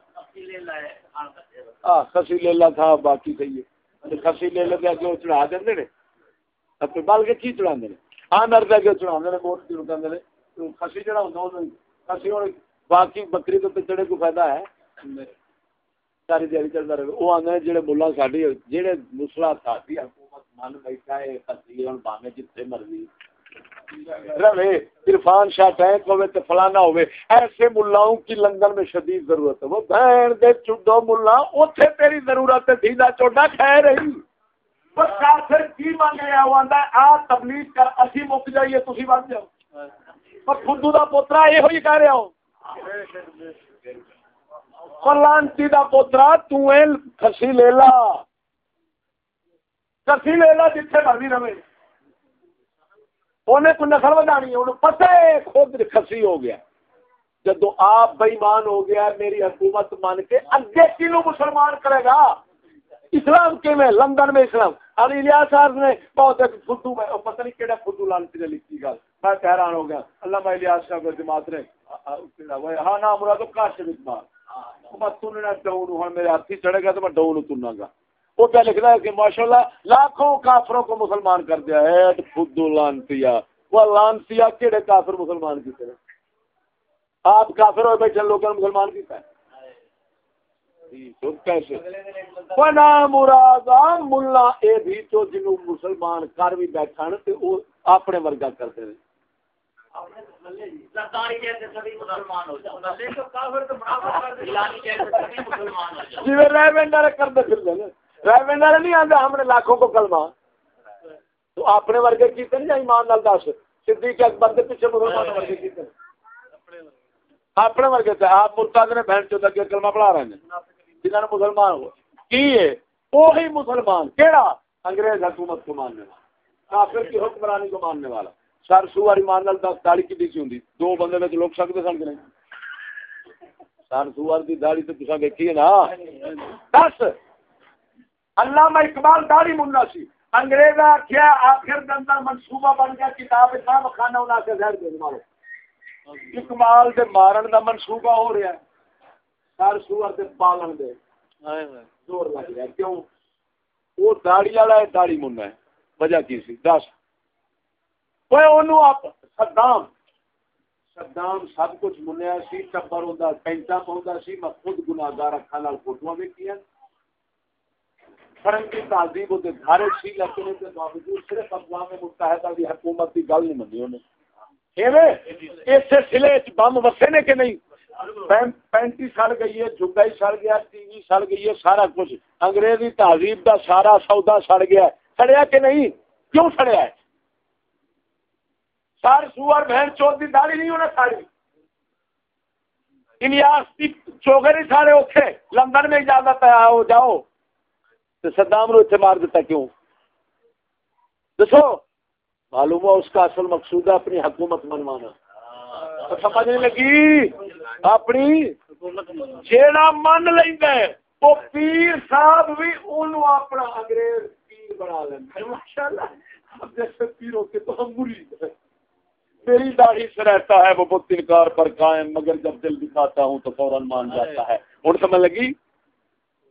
خسی لے لا تھا، باقی صحیح ہے خسی لے لے کے چڑھا دیں نے۔ اپنے بال کے کی چڑھا دیں ہاں نر دے کے چڑھا دیں ووٹ کی رکا دیں خسی چڑھا ہوں خسی اور باقی بکری تو چڑھے کو فائدہ ہے؟ ساری دیہی چلتا رہے۔ وہ آدھے جہے ملا ساری جہے مسلا ساری حکومت من بیٹھا ہے خسی باوے جتنے مرضی۔ رہے، عرفان شاہ ٹینک ہوئے تو فلانا ہوئے، ایسے ملاؤں کی لندن میں شدید ضرورت ہے۔ وہ بہن دے چڈو ملا، اوتھے تیری ضرورت ہے ڈھیلا چوڈا کھہ رہی پر کافر کی مانگ رہا ہوا ہے، آ تبلیغ کر، اسی مک جائیے، تسی بن جاؤ۔ پر خودو دا پوترا یہ ہوئی کہہ رہا ہو فلانتی دا پوترا تو کھسی لے لا۔ کھسی لے لا جتھے مرضی رہے۔ انہیں کوئی نسل ودانی انہوں پتہ ہے خود خسی ہو گیا۔ جدو آپ بےمان ہو گیا میری حکومت مان کے اگے کلو مسلمان کرے گا؟ اسلام کے میں لندن میں اسلام۔ علی لیا صاحب نے بہت ایک فدو میں پتہ نہیں کہڑا فدو لانتی نے لکھی گل۔ میں حیران ہو گیا۔ اللہ میں الیاس صاحب کی جماعت نے ہاں نام مراد کاشف اقبال۔ میں تننا ڈاؤن ہوں میرے ہاتھی چڑھے گا تو میں ڈاؤن تننا گا۔ وہ کیا لکھ رہا ہے کہ ماشاء اللہ لاکھوں کافروں کو مسلمان کر دیا ہے خود لانتیا وہ لانتیا کہڑے کافر مسلمان کی طرح آپ کافر ہوئے بیٹھے لوگ مسلمان کی طرح ملا اے بھی تو جنوں مسلمان کر بھی بیٹھا اپنے ورگا کرتے ہیں۔ جی ریونڈر کرتے پھر ڈرائیور نہیں آتا ہم نے لاکھوں کو کلمہ تو اپنے ورگے کیتے نہیں ایمان نال دس صدیق اکبر کے پیچھے مسلمان ورگے کیتے اپنے ورگے تھے آپ مرتاد نے بہن چوتھا کے کلمہ پڑھا رہے ہیں جنہوں نے مسلمان ہو کی ہے وہی مسلمان کیڑا انگریز حکومت کو ماننے والا کافر کی حکمرانی کو ماننے والا سر سوار ایمان نال دس داڑھی کی دیسی ہوں دو بندے میں لوگ سکتے سن کے نہیں سر سوار کی داڑھی تو تصا دیکھی ہے نا دس علامہ اقبال داری منا سی۔ انگریز کیا آخر دن منصوبہ بن گیا کتاب صاحب خانہ انہاں سے زہر دے مارو۔ اقبال دے مارن دا منصوبہ ہو رہا ہے۔ سر سور دے پالن دے۔ زور لگ رہا ہے۔ کیوں؟ وہ داڑی والا ہے داڑی منا ہے۔ وجہ کی سی؟ دس۔ صدام۔ صدام سب کچھ منیا سی ٹبر ہوں پینٹا پاؤں سی میں خود گناگار اکھان فوٹو دیکھیاں فرنگی تہذیب وہ گھر سی لیکن اس باوجود صرف اقوام متحدہ کی حکومت کی گل نہیں منی انہیں اس سلسلے بم وسے نے کہ نہیں؟ پینٹی سڑ گئی ہے جگا ہی سڑ گیا، ٹی وی سڑ گئی ہے، سارا کچھ۔ انگریزی تہذیب کا سارا سودا سڑ گیا ہے۔ سڑیا کہ نہیں؟ کیوں سڑیا ہے؟ سار سور بہن چوت کی داڑی نہیں ہونا ساری۔ انیاس چوگر ہی سارے اوکھے۔ لندن میں اجازت ہے، آؤ، جاؤ۔ تو صدام نو اتنے مار دیتا کیوں؟ دسو، معلوم ہے اس کا اصل مقصود ہے اپنی حکومت منوانا۔ سمجھ نہیں لگی؟ اپنی جیڑا من لینا ہے، وہ پیر صاحب بھی انہوں اپنا انگریز پیر بنا لینا ماشاء اللہ اب جیسے پیروں کے تو ہم مرید ہیں۔ میری داڑھی سے رہتا ہے، وہ بت انکار پر قائم، مگر جب دل دکھاتا ہوں تو فوراً مان جاتا ہے۔ ہوں سمجھ لگی؟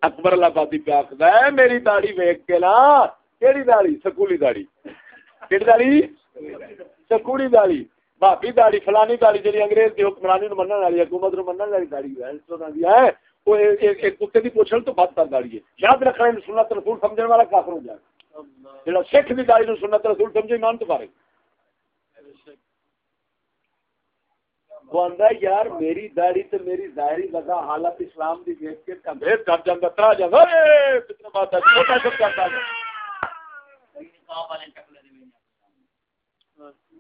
اکبر آبادی پہ آخر ہے، میری داڑھی ویک کے نا کہڑی داڑھی؟ سکولی داڑھی۔ کہڑی داڑھی؟ سکولی داڑھی۔ بھابی داڑھی، فلانی داڑھی جی انگریز کی حکمرانی نو منع والی، حکومت نو منع والی داڑھی ہے وہ کتے کی پوچھل تو بد تر داڑھی ہے۔ یاد رکھنا سنت رسول سمجھنے والا کافر ہو جائے۔ جا سکھ کی داڑھی سنت رسول سمجھے، ایمان تو پارے وہ آدھا یار میری داڑھی تو میری ظاہری لگا، حالت اسلام کی دیکھ کے انگریز کر جانا ترا جا کتنا بات ہے، چھوٹا سب کرتا ہے۔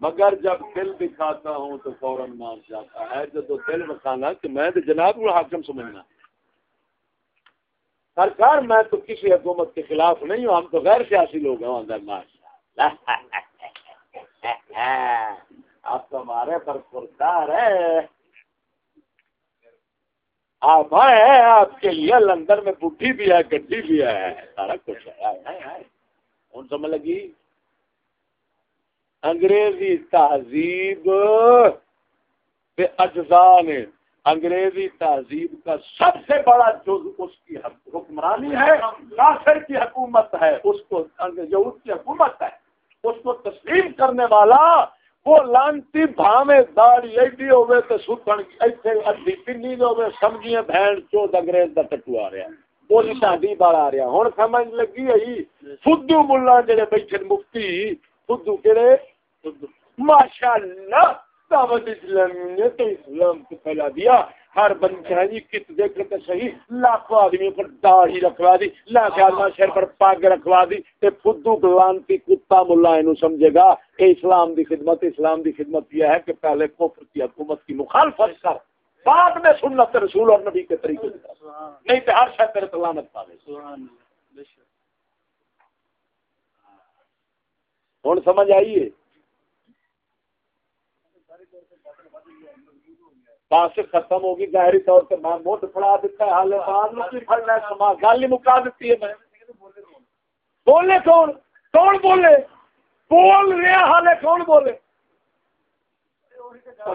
مگر جب دل دکھاتا ہوں تو فوراً مان جاتا ہے۔ جب تو دل بکھانا کہ میں تو جناب کو حاکم سمجھنا۔ سرکار، میں تو کسی حکومت کے خلاف نہیں ہوں، ہم تو غیر سیاسی لوگ ہیں اندر ماشاء آپ تو ہمارے پر پرکار ہے۔ آپ آئے آپ کے لیے لندن میں بڈھی بھی ہے گڈی بھی ہے۔ سارا کچھ ہے سمجھ لگی؟ انگریزی تہذیب اجزاء نے انگریزی تہذیب کا سب سے بڑا جو اس کی حکمرانی ہے کافر کی حکومت ہے۔ اس کو یہود کی حکومت ہے۔ اس کو تسلیم کرنے والا وہ لانتی بھاوے داڑی ایڈی ہوئے تو سکن ایتھے ادھی پنی ہوئے سمجھیے بہن چود انگریز دا ٹٹو آ رہا بولی شادی بار آ رہا ہوں سمجھ لگی ہے فدو ملا جڑے بیٹھے مفتی فدو کہڑے ماشاء اللہ دعوت اسلامی نے تو اسلام کو پھیلا دیا۔ ہر بندہ جی کت دیکھ تو صحیح لاکھوں آدمی پر داڑھی رکھوا دی لاکھ آدمی شہر پر پاگ رکھوا دی تے فدو گلانتی کتا ملا اینو سمجھے گا کہ اسلام دی خدمت اسلام دی خدمت یہ ہے کہ پہلے کفر کی حکومت کی مخالفت کر بعد میں سنت رسول اور نبی کے طریقے سے نہیں تو ہر شہر تیرے تلانت پاوے۔ ہوں سمجھ آئیے بات ختم ہوگی ظاہری طور پہ میں موٹ پڑا دیتا ہے حال بعد میں پڑنا ہے سما گل مکا دیتی ہے میں بولے کون کون بولے بول رہے حالے کون بولے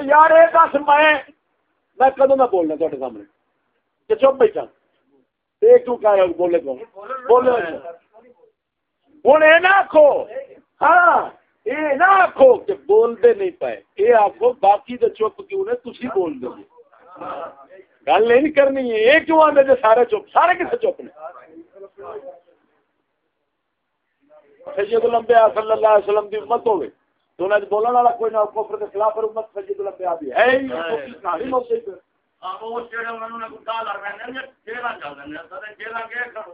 یار یہ دس میں میں کدو میں بولنا تے سامنے کہ چپ بیٹھا ایک تو کہہ رہا بولے کون بولے ہوں یہ نہ آخو ہاں نہ آخو کہ بولتے نہیں پائے۔ یہ آخو باقی تو چپ کیوں نے؟ تھی بول دو۔ گل نہیں کرنی ہے۔ یہ کیوں آدھے جو سارے چپ؟ سارے کسے چپ نے؟ سید الانبیاء صلی اللہ علیہ وسلم کی امت ہوگی تو انہیں بولنے والا کوئی نہ کفر کے خلاف امت سید الانبیاء بھی ہے۔ ہی کہانی موت سے وہ جڑے انہوں نے گڈا لڑ رہے ہیں جیلا چل رہے ہیں۔ جیلا کے کھڑو۔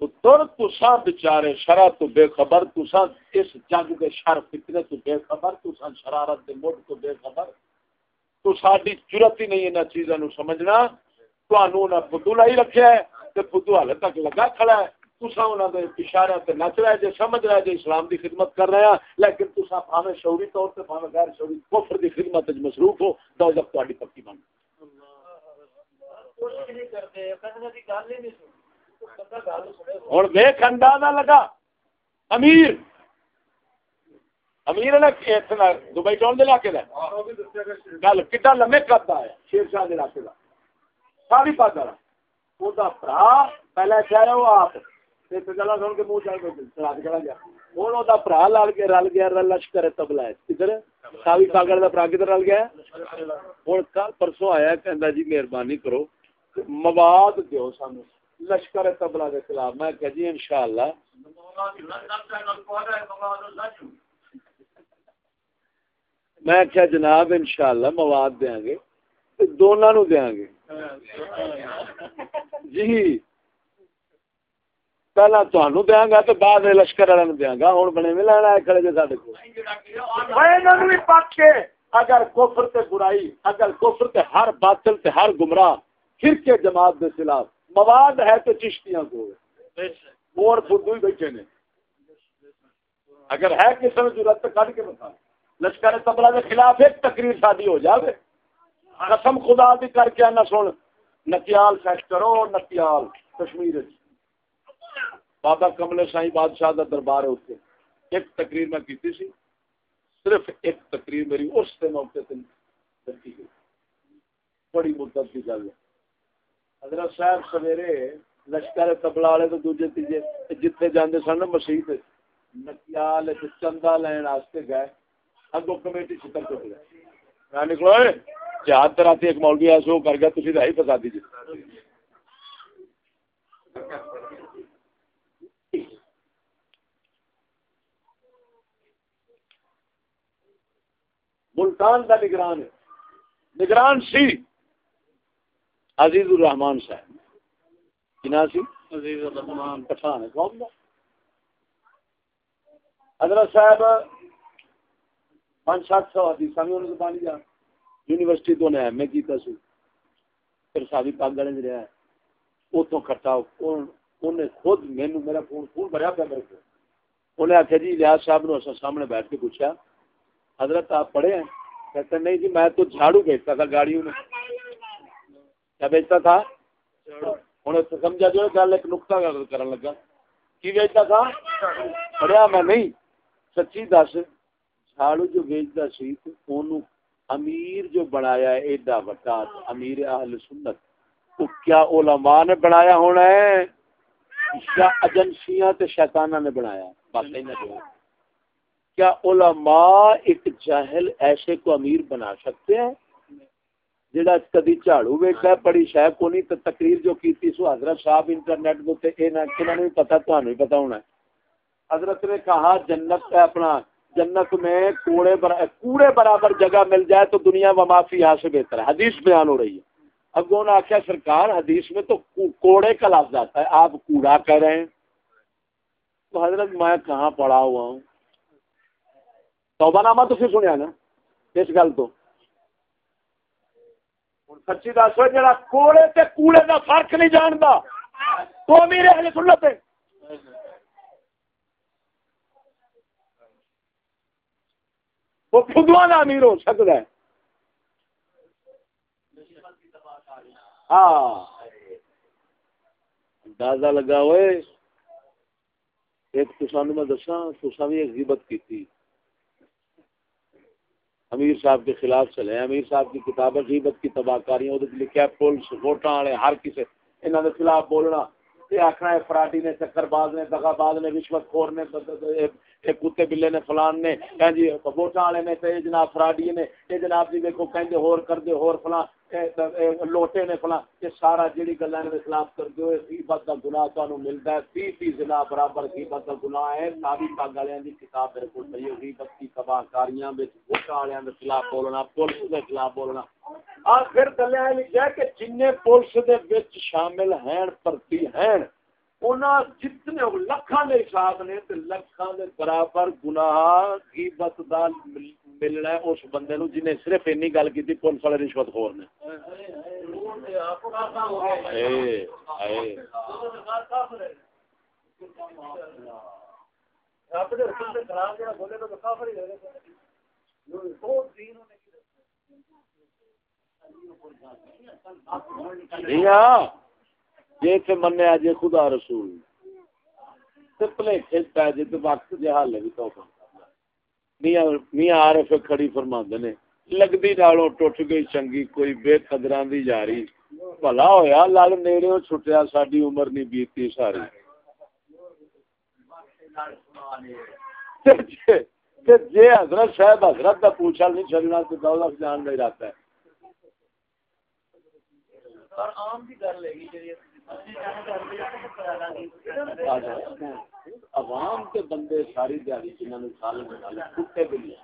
پتر تسا بچارے شرح تو بے خبر تسا اس جنگ کے شر فتنے تو بے خبر تسا شرارت کے مڈ تو بے خبر تو ساری ضرورت ہی نہیں ان چیزوں کو سمجھنا۔ تمہوں فدو لائی رکھا ہے تو فدو ہال تک لگا کھڑا ہے۔ تسا انہوں نے اشارے سے نچ رہے جی سمجھ رہے جی اسلام کی خدمت کر رہے ہیں لیکن تسا پاوے شعوری طور سے پاوے غیر شعوری کفر کی خدمت وچ مصروف ہو دو جب تاری پکی بن۔ اللہ کچھ نہیں کرتے کسے دی گل ہی نہیں سن ہوں دیکھ اندازہ لگا۔ امیر۔ امیر دبئی ٹاؤن کے علاقے کا گل کتا لمے کرتا ہے۔ شیر شاہ علاقے کا ساری پاگ والا وہ برا پہلے چاہے وہ آپ۔ گلا سن کے منہ چلا گیا۔ ہوں وہ برا لڑ کے رل گیا لشکر تبلا کدھر؟ ساوی کا برا کدھر رل گیا ہوں کل پرسوں آیا کہ جی مہربانی کرو، مواد دو سان لشکر تبلا کے خلاف۔ میں کہ جی ان شاء اللہ میں کیا جناب ان شاء اللہ مواد دیا گے دونوں دیا گے۔ جی۔ پہلا تہن دیا گا تو بعد لشکر والے دیا گا۔ ہوں بنے میں لینا ہے کھڑے جی سارے کو اگر کفر تے برائی، اگر کفر تے ہر باطل تے ہر گمراہ پھر کے جماعت دے خلاف مواد ہے تو چشتیاں کو مور فدو ہی بیٹھے نے۔ اگر ہے کسی نے ضرورت تو کٹ کے بتا۔ لشکر تبلا کے خلاف ایک تقریر شادی ہو جائے قسم خدا دی کر کے نہ سن۔ نکیال سیکٹر نکیال کشمیر بابا کمل سائی بادشاہ کا دربار ہے اتنے ایک تقریر میں کی سی۔ صرف ایک تقریر میری اس موقع سے بڑی مدت کی گل ہے۔ حضرت صاحب سویرے لشکر تبلا والے تو دوجے تیجے جتنے جانے سن نا مسیح نکیال چندہ لین واسطے گئے اگو کمیٹی چھتر چک گئے نکلو اے جہاد طرح ایک مولوی ایسے وہ کر گیا تھی تو ہی فسا دیجیے ملتان کا نگران ہے۔ نگران سی۔ عزیز الرحمان صاحب کنا سی؟ عزیز الرحمان پٹھان قوم دا حضرت صاحب پانچ سات سو حدیث بھی انہوں نے پانی جا یونیورسٹی تو نے ایم اے کیتا سی پھر ساری پاگ گلے رہا ہے۔ اتوں کٹا خود مینو میرا فون فون بھریا پیا میرے کو انہیں آخیا جی ریاض صاحب نے سامنے بیٹھ کے پوچھا حضرت آپ پڑھے ہیں؟ کہتے نہیں جی میں تو جھاڑو بیچتا تھا گاڑیوں میں کیا بیچتا تھا؟ ہوں سمجھا جو گل ایک نقطہ کرن لگا۔ کی بیچتا تھا؟ پڑھیا میں نہیں۔ سچی دس، جھاڑو جو بیچتا سی، تو امیر جو بنایا ہے، ایڈا وٹا امیر اہل سنت تو کیا علماء نے بنایا ہونا ہے؟ یا ایجنسیاں تے شیطانہ نے بنایا؟ بات نہیں نہ کیا علماء ایک جاہل ایسے کو امیر بنا سکتے ہیں؟ جڑا کدی جھاڑو ویکھا پڑی شے کو نہیں، تے تقریر جو کیتی سو حضرت صاحب انٹرنیٹ دے تے اے نہ کنا نہیں پتہ تانوں ہی پتہ ہونا ہے۔ حضرت نے کہا، جنت کا اپنا، جنت میں کوڑے بر... کوڑے برابر جگہ مل جائے تو دنیا و معافی یہاں سے بہتر ہے۔ حدیث بیان ہو رہی ہے۔ اب نے آخیا سرکار، حدیث میں تو کوڑے کا لفظ آتا ہے، آپ کوڑا کہہ رہے ہیں۔ تو حضرت، میں کہاں پڑا ہوا ہوں؟ توبہ نامہ تو پھر سنیا نا، اس گل تو۔ سچی دس جا کوڑے تے کوڑے دا فرق نہیں جانتا تو میرے اہل سنت وہ خدوا کا امیر ہو سکتا ہے ہاں اندازہ لگا ہوئے ایک تو سانو میں دسا تو بھی ایک غیبت کی امیر صاحب کے خلاف چلے امیر صاحب کی کتاب غیبت کی تباہ کاریاں لکھا پولیس، ووٹاں والے، ہر کسی انہوں دے خلاف بولنا۔ یہ آخنا ہے فراڈی نے، چکر باز نے، دغا باز نے، رشوت خور نے کتے بلے نے فلان نے جی ووٹاں والے نے جناب فراڈی نے یہ جناب جی دیکھو کہ جی ہور کر دے، ہور فلان لوٹے نے فلاں یہ سارا جڑی گلا خلاف کر دو غیبت کا گناہ تانوں ملدا ہے تی تی زنا برابر غیبت کا گناہ ہے نابی پاگ والےاں دی کتاب میرے کول پئی ہے غیبت کی تباہ کاریاں وچ ووٹاں والےاں دے خلاف بولنا، پولیس دے خلاف بولنا۔ آخر گلا لکھیا کہ جن پولیس دے وچ شامل ہیں، پرتی ہیں جتنے لکھاں دے حساب نے تے لکھاں دے برابر گناہ غیبت دا ملنا ہے اس بندے نو جنہیں صرف اینی گل کی پولیس والے رشوت خور نے۔ جی منیا جی خدا رسول۔ وقت حال میاں میاں عارف کھڑی نے نالوں گئی چنگی، کوئی بے دی بھلا ہویا، لال چھٹیا عمر نہیں بیتی ساری۔ حضرت صاحب حضرت کا پوچھا نہیں چلنا تو دولت جان نہیں رہتا ہے۔ عوام کے بندے ساری دیہی جنہوں نے سال کتے بھی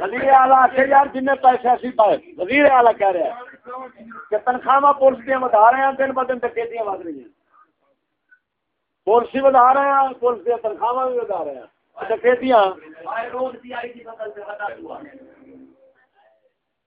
وزیر اعلیٰ یار جن پیسے اسی پائے۔ وزیر اعلیٰ کہہ رہے ہیں کہ تنخواہ پولیس دیا بتا رہے ہیں، دن ب دن ڈکیتیاں بد رہی ہیں۔ پولیسی بتا رہے ہیں، پولیس دیا تنخواہ بھی بتا رہے ہیں۔ اچھا، ڈکیتیاں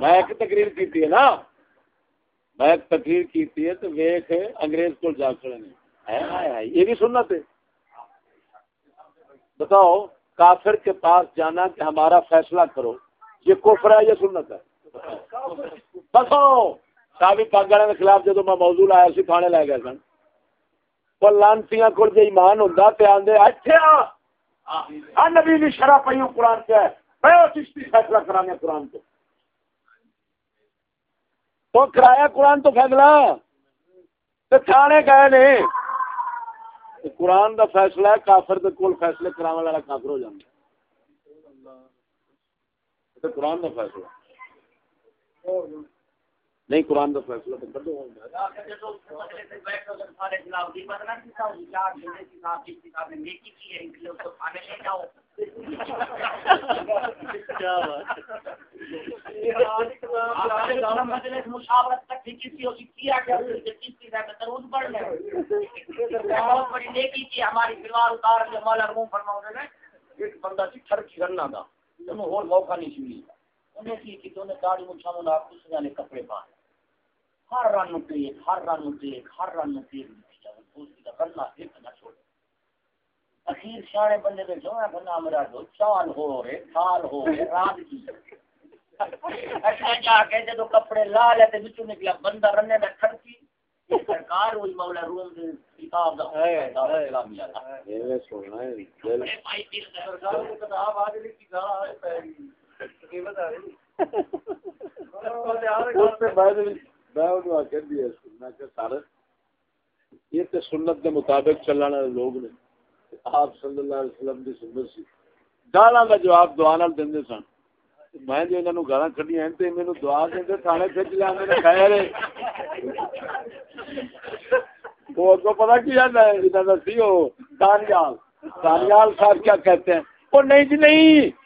میں ایک تقریر کی ہے نا؟ میں ایک تقریر کی ہے تو ویخ انگریز کو جا کھڑے یہ بھی سننا تھے بتاؤ، کافر کے پاس جانا کہ ہمارا فیصلہ کرو، یہ کفر ہے یہ سنت ہے؟ بتاؤ شاہی پاگ کے خلاف جب میں موضوع آیا سی، تھانے لے گئے سن۔ وہ لانسیاں کو جی ایمان ہوں تو آدھے اچھا نبی بھی شرح پی قرآن کیا ہے؟ فیصلہ کرانے قرآن کو۔ تو کرایا قرآن تو فیصلہ۔ تو تھانے گئے نے۔ قرآن دا فیصلہ ہے، کافر دے کول فیصلے کرانے والا کافر ہو جاتا ہے قرآن دا فیصلہ۔ نہیں، قرآن دا فیصلہ تو کدو موقع نہیں چلی انہیں کی داڑھی مچھا منا کپڑے پائے ہر رن دیکھ ہر رن دیکھ ہر رن دیکھ دوستی کا کرنا ایک نہ چھوڑ اخیر سارے بندے دے جو ہے بنا میرا دو چال ہو رہے سال ہو رہے رات کی۔ اچھا جا کے جدو کپڑے لا لے تے وچوں نکلا بندہ رنے دا کھڑکی۔ سرکار ہوئی مولا روم دے کتاب دا ہے اسلامیہ دا اے سننا ہے دل۔ بھائی دل سرکار کو کتاب آ گئی کی گالا ہے پے کی بتا رہی۔ اس سے بعد میں انہوں آخر دیا سننا کہ سارا یہ تو سنت کے مطابق چلانا لوگ نے، آپ صلی اللہ علیہ وسلم کی سنت سی۔ گالا کا جواب دعا نال دیں سن۔ میں جو انہوں گالا کھڑی ہیں تو میرے دعا دیں تھانے کھچ لیا میرے خیر وہ تو پتا کی جانا ہے؟ انہوں نے سی وہ دانیال۔ دانیال صاحب کیا کہتے ہیں؟ وہ نہیں جی نہیں۔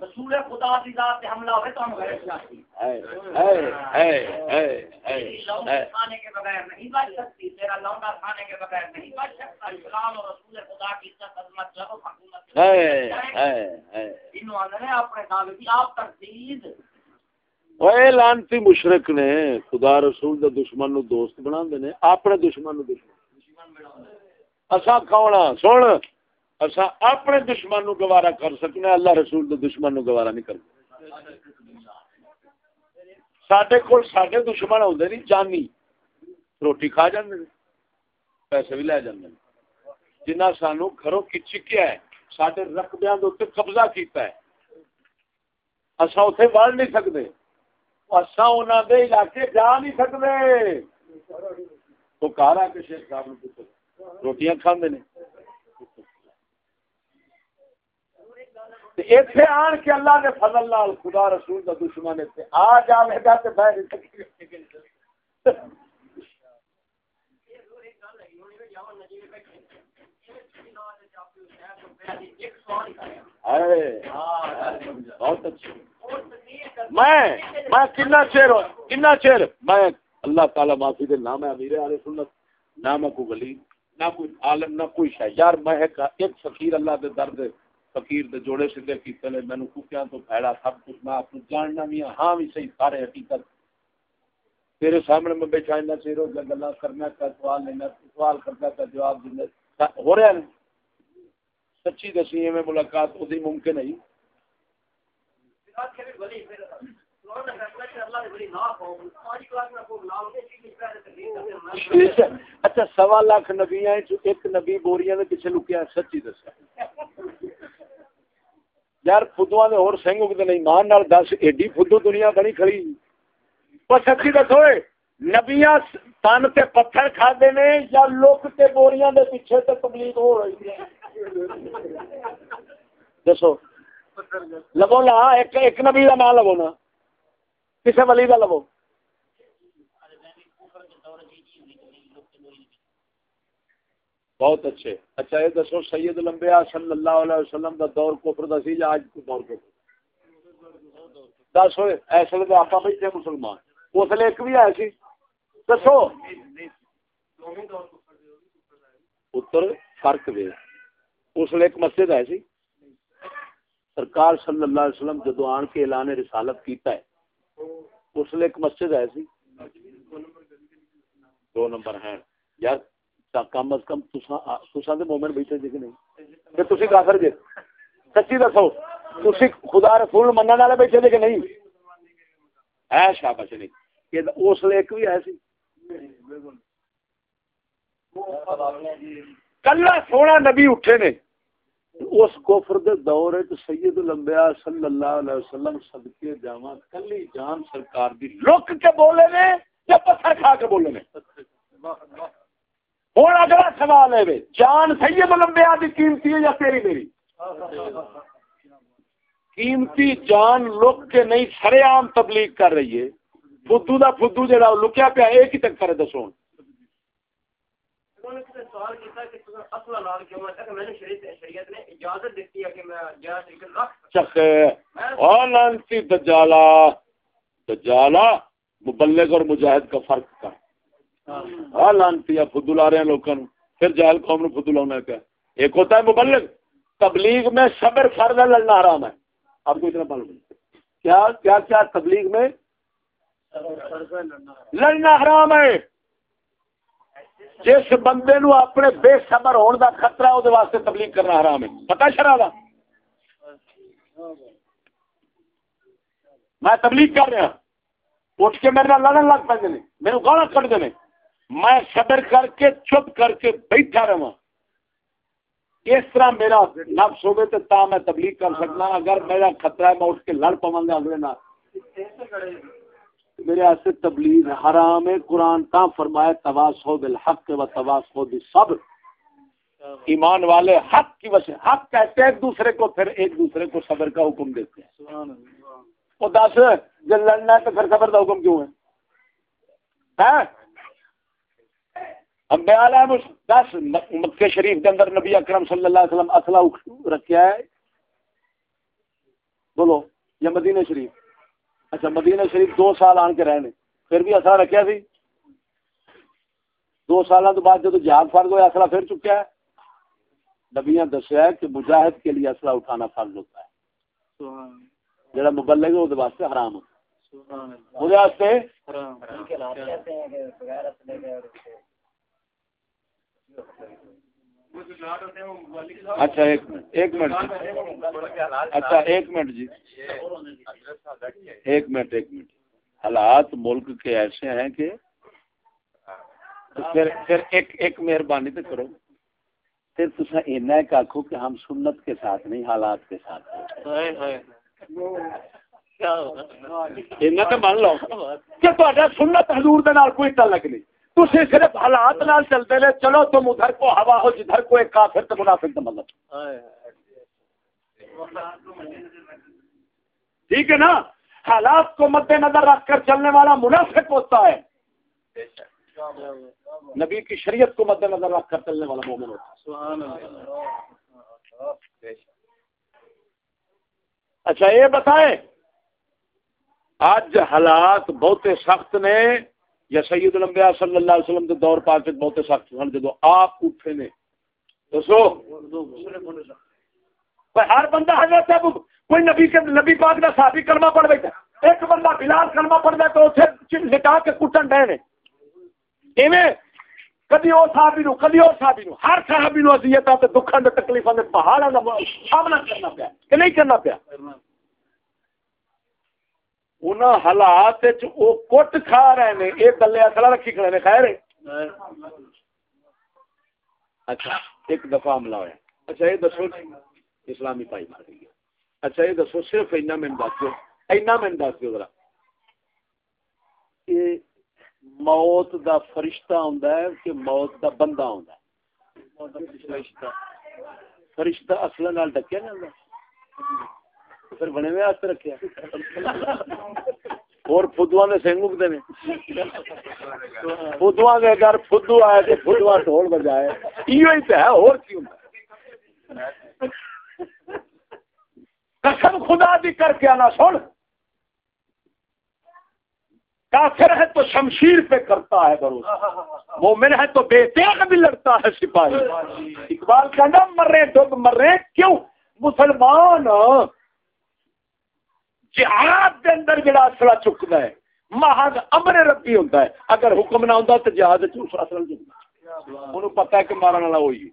رسول خدا دی ذات تے حملہ ہوے تو ہم غیر سیاسی کھانے کے بغیر نہیں بچ سکتی تیرا لونڈا کھانے کے بغیر نہیں بچ سکتا۔ اسلام اور رسول خدا کی عزت عظمت لگو حکومت انہوں نے اپنے دعوے کی آپ تردید اے لانتی مشرک نے خدا رسول دے دشمن نو دوست بنا نے اپنے دشمن نو دشمن۔ اسا کھونا سن۔ اسا اپنے دشمن نو گوارا کر سکنے اللہ رسول دے دشمن نو گوارا نہیں کر سڈے کول سڈے دشمن ہوندے نہیں، جانی۔ روٹی کھا جاندے پیسے بھی لے جاندے جنہ سانو گھروں کی چکیا ہے سڈے رقبیاں دے قبضہ کیتا ہے۔ اسا اوتھے وڑ نہیں سکدے۔ اسا انہاں دے علاقے جا نہیں سکدے۔ تو کارا کے شیخ صاحب نو پوچھو، روٹیاں کھاندے نے؟ ایتھے آن کے اللہ نے فضل نال خدا رسول دا دشمن تے آ جا لگا تے بہ نہیں سکے بہت اچھی میں میں کنا چیر کنا چیر۔ میں اللہ تعالی معافی دے، نہ میں امیر علیہ سنت، نہ میں کوئی ولی، نہ کوئی عالم، نہ کوئی شے یار، میں ایک ایک فقیر اللہ دے درد فقیر دے جوڑے سیدھے کیتے نے مینوں کیاں تو پھیڑا سب کچھ میں اپ جاننا بھی ہاں بھی صحیح سارے حقیقت۔ تیرے سامنے میں بیٹھا اتنا چیر ہو گلا کرنا کا سوال لینا سوال کرتا کا جواب دینا۔ ہو رہا ہے؟ سچی دسی میں ملاقات ادی ممکن ہے۔ اچھا سوا لاکھ نبی ایک نبی بوریاں پیچھے لکیا سچی دسیا۔ یار فدو نے اور سنگ اگتے نہیں، مان نال دس، ایڈی فدو دنیا بنی کھڑی۔ پر سچی دسو نبیاں تن تے پتھر کھاتے نے یا لوک تے بوریاں دے پیچھے تے تبلیغ ہو رہی ہے؟ دسو۔ لبو لا، ایک ایک نبی کا نام لبو نا کسی ولی کا لبو؟ بہت اچھے۔ اچھا یہ دسو، سید لمبیا صلی اللہ علیہ وسلم کا دور کوفر دا سی یا آج کو دور کوفر دس ہوئے ایسے تو آپ بیٹھے مسلمان۔ اس لیے ایک بھی آئے سی۔ دسو۔ پتر فرق دے۔ اس لیے ایک مسجد ہے سی۔ سرکار صلی اللہ علیہ وسلم جدو آن کے اعلان رسالت کیتا ہے، اس لیے ایک مسجد ہے سی۔ دو نمبر ہیں۔ یار کم از کم تسا دے مومن بیٹھے جی کہ نہیں پھر تسی کافر جے سچی دسو تسی خدا رسول منن والے بیٹھے جے کہ نہیں ہے شاباش نہیں کہ اس لیے ایک بھی ہے سی کلا سونا نبی اٹھے نے اس کفر دے دور وچ سید الانبیاء صلی اللہ علیہ وسلم صدقے جاواں کلی جان سرکار دی لک کے بولے نے یا پتھر کھا کے بولے نے ہن اگلا سوال ہے جان سید الانبیاء دی قیمتی ہے یا تیری میری؟ قیمتی جان لک کے نہیں سرے عام تبلیغ کر رہی ہے۔ فدو دا فدو جڑا لکیا پیا ایک ہی تک کرے دسو مبلغ اور مجاہد کا فرق کا ہاں لانتی فدو لا رہے ہیں لوگوں پھر جہل قوم نے فدو لانا کیا ایک ہوتا ہے مبلغ۔ تبلیغ میں صبر فرض ہے، لڑنا حرام ہے۔ آپ کو اتنا معلوم کیا کیا کیا تبلیغ میں؟ لڑنا حرام ہے۔ جس بندے نو اپنے بے صبر ہونے دا خطرہ ہے واسطے تبلیغ کرنا حرام ہے۔ پتا شرا میں تبلیغ کر رہا۔ اٹھ کے میرے لڑن لگ پہ میرے گالا کٹ دے میں صبر کر کے چپ کر کے بیٹھا رہا اس طرح میرا نفس ہوگی تو تا میں تبلیغ کر سکنا اگر میرا خطرہ ہے میں اٹھ کے لڑ پوا گا اگلے نہ میرے واسطے تبلیغ حرام ہے قرآن تا فرمایا تواس ہو بالحق و تواس ہو صبر ایمان والے حق کی وجہ حق کہتے ہیں ایک دوسرے کو پھر ایک دوسرے کو صبر کا حکم دیتے ہیں۔ وہ دس جب لڑنا ہے تو پھر صبر کا حکم کیوں ہے؟ دس مکے شریف کے اندر نبی اکرم صلی اللہ علیہ وسلم اصلہ رکھا ہے بولو یا مدینہ شریف۔ اچھا مدینہ شریف دو سال آن کے رہنے۔ پھر بھی اصل رکھا سی دو سال تو بعد جب جہاد فرض ہوا اصلہ پھر چکا ہے نبیاں دسیا کہ مجاہد کے لیے اصلہ اٹھانا فرض ہوتا ہے۔ جڑا مبلغ ہے وہ واسطے حرام اچھا ایک منٹ ایک منٹ اچھا ایک منٹ جی۔ ایک منٹ ایک منٹ۔ حالات ملک کے ایسے ہیں کہ پھر پھر ایک ایک مہربانی تو کرو۔ پھر تصا اینا ایک آخو کہ ہم سنت کے ساتھ نہیں حالات کے ساتھ۔ اینا تو مان لو۔ کہ سنت حضور دے نال کوئی تعلق نہیں؟ تھی صرف حالات نال چلتے رہے، چلو تم ادھر کو، ہوا ہو جدھر کو، ایک کافر تو منافق تو مطلب ٹھیک ہے نا؟ حالات کو مد نظر رکھ کر چلنے والا منافق ہوتا ہے۔ نبی کی شریعت کو مد نظر رکھ کر چلنے والا مومن ہوتا ہے۔ اچھا یہ بتائیں اج حالات بہتے سخت نے۔ یا سید الانبیاء صلی اللہ علیہ وسلم کے دور پاک بہتے سخت سن جدو آپ اٹھے نے۔ دسو؟ ہر بندہ حضرت صاحب کوئی نبی کے نبی پاک کا صحابی کلمہ پڑھ بیٹھا۔ ایک بندہ بلال کلمہ پڑھ دے تو اسے لٹا کے کٹن ڈے نے۔ ایویں کدی وہ صحابی نو، کدی وہ صحابی نو۔ ہر صحابی نو اذیت تے دکھاں تے تکلیفاں دے پہاڑاں دا سامنا کرنا پیا، کہ نہیں کرنا پیا۔ انہاں حالات وچ او کٹ کھا رہے نے، اے گلے اصل رکھی کھڑے نے، خیر۔ اچھا ایک دفعہ حملہ ہوا اچھا یہ دسو، اسلامی پائی مار گئی اچھا یہ دسو، صرف اینا میں دس دو اینا میں دس دو ذرا۔ یہ موت دا فرشتہ ہوندا ہے کہ موت دا بندہ ہوندا ہے؟ فرشتہ۔ فرشتہ اصل نال ڈکیا جاندا پھر بنے ہوئے ہاتھ رکھیا اور فدوا نے سنگ اگتے ہیں فدوا کے گھر فدو آئے تھے فدوا ڈھول بجائے۔ یہ ہی تو ہے، اور کیوں قسم خدا دی کر کے آنا، سن۔ کافر ہے تو شمشیر پہ کرتا ہے بھروسہ۔ مومن ہے تو بے تیغ بھی لڑتا ہے سپاہی۔ اقبال کا نام مر ڈب مر رہے کیوں؟ مسلمان جی جہاد دے اندر جڑا اصلہ چکنا ہے محض امر ربی ہوتا ہے۔ اگر حکم نہ ہوتا تو جہاد اصل چکنا انہوں پتہ ہے کہ مارن والا ہوئی۔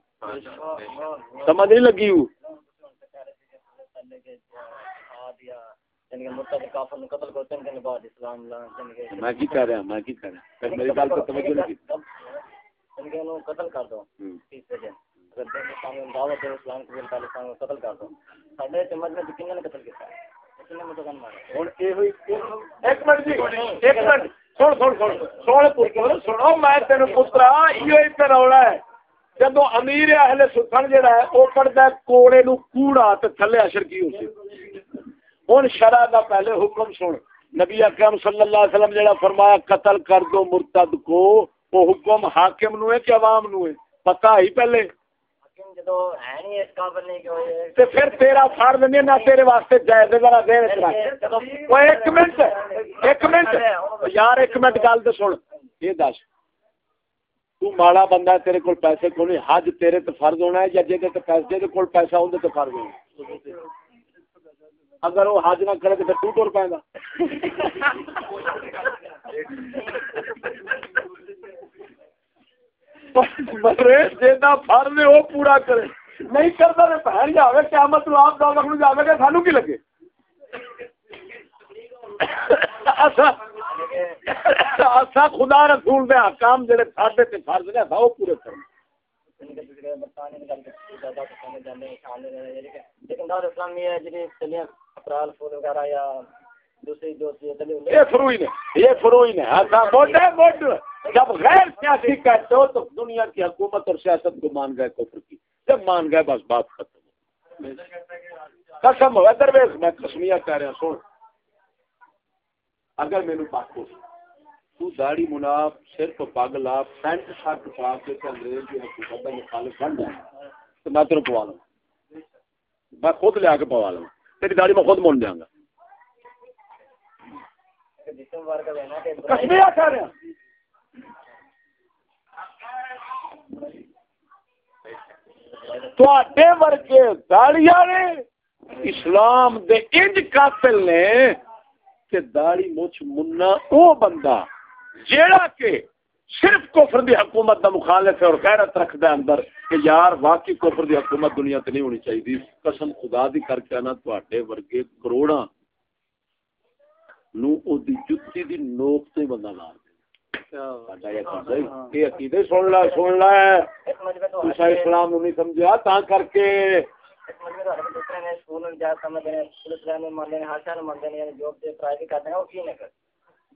سمجھ نہیں لگی ہوں میں کی کہہ رہا میں کی کہہ رہا میری گل کو توجہ نہیں کی۔ قتل کر دو دعوت اسلام قتل کر دو ساڈے سمجھ میں کن نے قتل کیا جدو امیر اہل سکھن جہا ہے وہ پڑھتا ہے کوڑے نو کوڑا تو تھلے اشر کی ہوتی ہوں شرح کا پہلے حکم سن نبی اکرم صلی اللہ علیہ وسلم جہاں فرمایا قتل کر دو مرتد کو وہ حکم حاکم نو ہے کہ عوام نو ہے پتا ہی پہلے پھر تیرا فرض نہیں نہ تیرے واسطے جائز ذرا دے ایک منٹ ایک منٹ یار ایک منٹ گل تو سن یہ دس تو ماڑا بندہ تیرے کول پیسے کو نہیں حج تیرے تو فرض ہونا ہے یا جے تے پیسے دے کول پیسہ ہوندا تو فرض ہونا اگر وہ حج نہ کرے تو پھر تو ٹر گا مرے جینا فرض ہے وہ پورا کرے۔ نہیں کرتا تو پہن جاوے قیامت نو آپ دو لکھ جاوے گا، سانو کی لگے؟ اسا خدا رسول دے احکام جڑے ساڈے تے فرض نے وہ پورے کرنے۔ اپریل وغیرہ یا یہ فروئی نے، یہ فروئی نے۔ ہاں، جب غیر سیاسی کہتے ہو تو دنیا کی حکومت اور سیاست کو مان گئے، کفر کی۔ جب مان گئے، بس بات ختم قسم ہو درویز میں کسمیا کہہ رہا سن۔ اگر میرے پاک تو داڑی مناف صرف پگ لا پینٹ شرٹ پا کے انگریز کی حکومت کا مخالف بن جائے۔ تو میں تیرے پوا لوں۔ میں خود لیا کے پوا لوں۔ تیری داڑی میں خود مون دیا گا۔ کسمیا ورگے داڑیا نے اسلام دے انج قاتل نے کہ داڑی مچھ منا او بندہ، جیڑا کہ صرف کفر دی حکومت دا مخالف ہے اور غیرت رکھدا ہے اندر، کہ یار واقعی کفر دی حکومت دنیا تے نہیں ہونی چاہیے قسم خدا دی کر کے انا تواڈے ورگے کروڑاں۔ نو او دی جُتی دی نوک تے بندہ مار اسلام نہیں سمجھا تا کر کے۔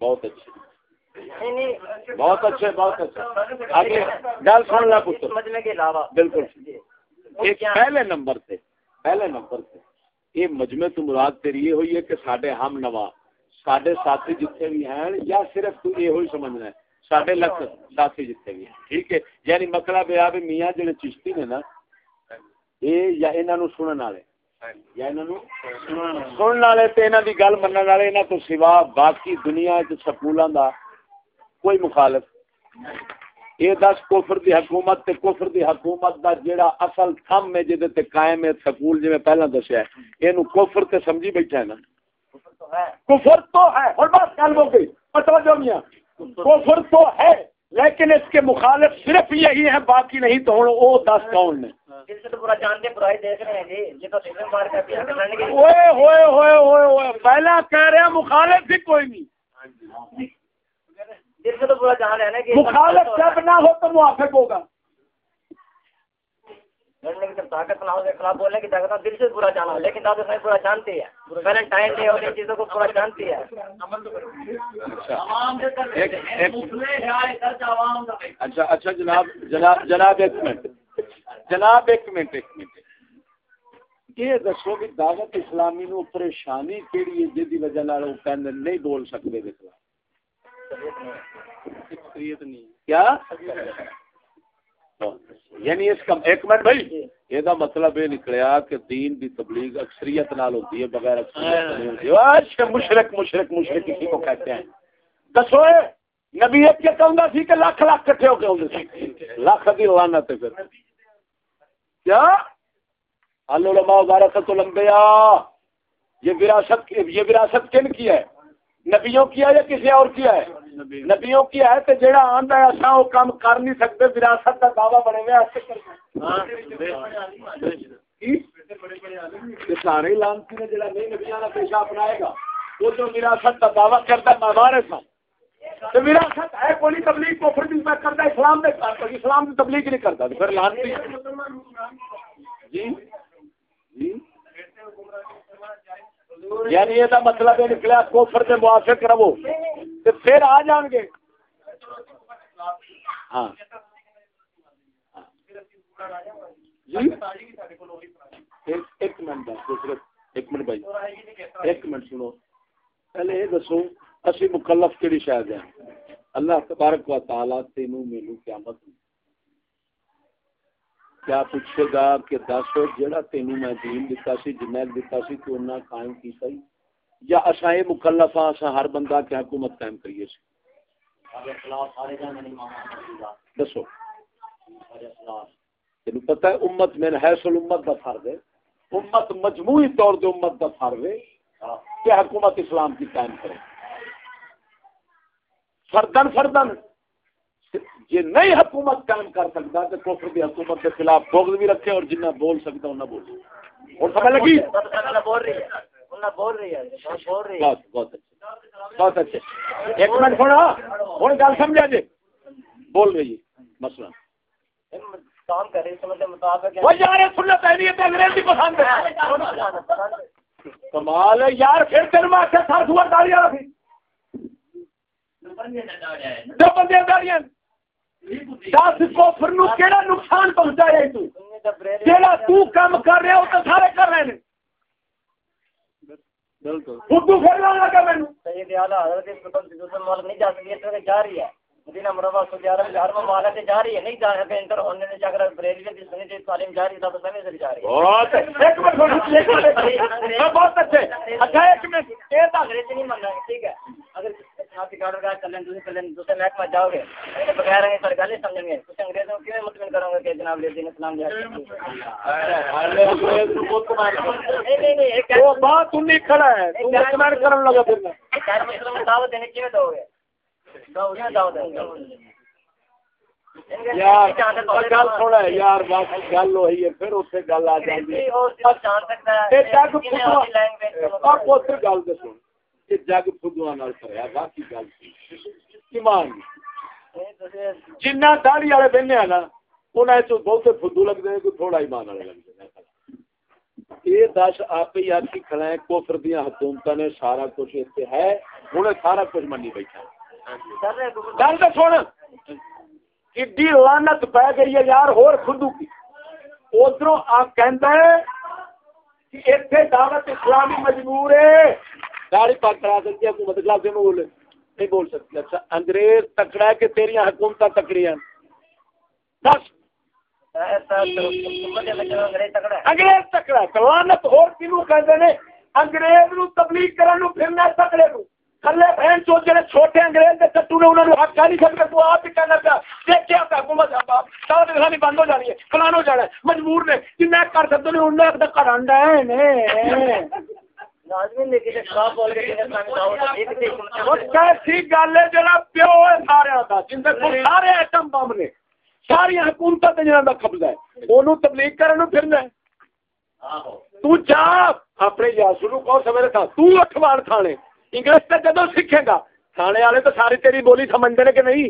بہت اچھے۔ بہت اچھے بہت اچھے۔ گل سن لا پوچھنے کے علاوہ۔ بالکل۔ ایک پہلے نمبر سے پہلے نمبر سے یہ مجمع تو مراد تیری یہ ہوئی ہے کہ ساڈے ہم نوا ساڈے ساتھی جتنے بھی ہیں یا صرف تو یہ ہوئی سمجھنا ہے ساڈے لکھ ساتھی جتنے بھی ہیں ٹھیک ہے یعنی مطلب یہ بھی میاں جڑے چشتی نے نا یہ یا انہاں نو سنن والے والے گل من والے تو سوا باقی دنیا سکولوں کا کوئی مخالف یہ دس کفر دی حکومت تے کفر دی حکومت دا جیڑا اصل تھم ہے جے تے قائم ہے سکول جے میں پہلا دسیا ہے اینو کفر تے سمجھی بیٹھا ہے نا کفر تو ہے۔ اور بات گل ہو گئی۔ توجہ میاں کفر تو ہے لیکن اس کے مخالف صرف یہی ہے باقی نہیں تو ہوں وہ دس کون نے پہلا کہہ رہے ہیں مخالف بھی کوئی نہیں۔ مخالف جب نہ ہو تو موافق ہوگا۔ طاقت نہ ہو خلاف بولنے کی طاقت دل سے برا جانا لیکن دادو صاحب برا جانتے ہیں۔ ویلنٹائن ڈے اور ان چیزوں کو برا جانتے ہیں۔ اچھا۔ اچھا جناب جناب جناب ایک منٹ۔ جناب ایک منٹ ایک منٹ۔ یہ دسو کہ دعوت اسلامی نو پریشانی کیڑی ہے جی وجہ نہیں بول سکتے کیا؟ یعنی اس کا ایک منٹ بھائی یہ مطلب یہ نکلیا کہ دین دی تبلیغ اکثریت نال ہوتی ہے بغیر اچھا، مشرق مشرق مشرق کسی کو کہتے ہیں۔ دسو نبی ایک کے کہوں سی کہ لاکھ لاکھ کٹھے ہو کے ہوں سی۔ لاکھ کی لانا تے پھر۔ کیا؟ علماء بارکت الانبیاء۔ یہ وراثت یہ وراثت کن کی ہے؟ نبیوں کی ہے یا کسی اور کی ہے؟ نبیوں کی ہے تو جہاں آندا ہے اساں وہ کام کر نہیں سکتے وراثت کا دعویٰ بنے ہوئے ایسے سارے لانتی نے جڑا نہیں نبیاں کا پیشہ اپنائے گا وہ جو وراثت کا دعویٰ کرتا ہے مہمان سا تو وراثت ہے کوئی تبلیغ کو پھر میں کرتا اسلام میں کرتا اسلام کی تبلیغ نہیں کرتا پھر لانتی۔ جی؟ جی؟ یعنی یہ مطلب نکلا کوفر سے موافق رہو۔ پھر آ جان گے۔ ہاں۔, ہاں۔ ایک منٹ ایک منٹ بھائی۔ ایک منٹ سنو۔ پہلے یہ دسو، اسی مکلف کہڑی شاید ہے؟ اللہ تبارک و تعالیٰ تینوں میلو قیامت کیا پوچھے گا کہ دس جہاں تینوں میں دین دتا سی، جنید دتا سی، تو قائم کی سی یا اصا یہ مکلف ہاں ہر بندہ کی حکومت قائم کریے سی دسو۔ تین پتہ ہے امت میں حیث الامت کا فرد ہے۔ امت مجموعی طور پہ امت کا فرد ہے۔ کہ حکومت اسلام کی قائم کرے۔ فردن فردن۔ یہ نئی حکومت قائم کر سکتا تو کفر کی حکومت کے خلاف بغض بھی رکھے اور جنہ بول سکتا انہیں بول۔ اور سمجھ لگی؟ بہت اچھے ایک منٹ سونا ہوں گل سمجھا جی۔ بول رہی ہے مسئلہ۔ کمال یار پھر میں سر سور داڑی والا دو بندے داڑیاں دس نو کیڑا نقصان پہنچایا تو؟ جیڑا تو کر رہا ہو تو سارے کر رہے ہیں۔ بالکل پھر لگا مینوں سید اعلی حضرت دوسرے ملک نہیں جا سکتی جا رہی ہے مدینہ مروا سعودی عرب کے ہر ممالک جا رہی ہے نہیں جا رہے انٹر ہونے نے اگر بریلوی کی سنی تھی تعلیم جاری تھا تو سمے سے جا رہی ہے بہت ایک منٹ بہت اچھے اچھا ایک منٹ یہ تو انگریزی نہیں ماننا ٹھیک ہے اگر آپ کی کارڈ کا چلیں دوسرے چلیں دوسرے محکمہ جاؤ گے۔ بغیر رہیں سر گل سمجھیں گے۔ کچھ انگریزوں کی مطمئن کروں گے کہ جناب یہ دین اسلام بات نہیں کھڑا ہے۔ دعوت دینے کی دو گے یار گل تھوڑا ہے یار بس گل ہوئی ہے پھر اتنے گل آ جائے گل دسو یہ جگ فدوا کریا باقی گل ایمان۔ جنہ داڑی والے بہنے نا انہیں بہتے فدو لگتے ہیں، کوئی تھوڑا ایمان والے لگتے ہیں۔ یہ دس آپ ہی آخی کھڑا ہے کوفر دیا حکومت نے سارا کچھ اتنے ہے ہوں سارا کچھ منی بیٹھا۔ گل تو سن کی لانت پی گئی ہے یار، ہور خدو کی۔ ادھر آپ کہہ اتنے دعوت اسلامی مجبور ہے۔ داڑھی پاک کرا سکتی ہے، حکومت خلاف میں بولے نہیں بول سکتی۔ اچھا انگریز تکڑا ہے کہ تیری حکومت تکڑی ہیں۔ دس۔ انگریز تکڑا لانت ہو انگریز نو تبلیغ کرن نو پھرنا تکڑے نو تھلے بہن چو جڑے چھوٹے انگریز دے کٹو نے، انہاں نو حق نہیں سکتے تو آپ ہی کہنا پیا، دیکھیا تا حکومت صاحب سارے دسانی بند ہو جانی ہے۔ فلان ہو جانا ہے۔ مجبور نے جنہ کر سکتے نے انہاں دا کرن دے نے۔ گل ہے جڑا پیو ہے سارے دا جندے کو سارے ایٹم بم نے۔ ساری حکومت جنہاں دا قبضہ ہے۔ اونوں تبلیغ کرن نو پھرنا ہے۔ تو جا اپنے یاسو نو کہو سویرے تھا تو اٹھوار تھانے۔ انگلش تو جدو سیکھے گا تھانے والے تو ساری تیری بولی سمجھتے ہیں کہ نہیں؟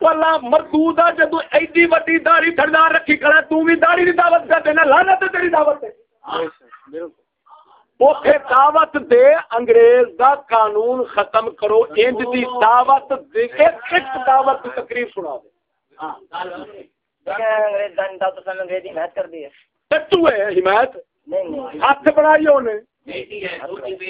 اللہ مردود جدو ایڈی وڈی داڑی تھڑدار رکھی کرا تو بھی داڑی کی دعوت کر دینا لانا تو تیری دعوت اوتھے دعوت دے انگریز دا قانون ختم کرو انج دی دعوت دے کے ایک دعوت دی تقریر سنا دے ٹٹو ہے حمایت ہاتھ بنائی انہیں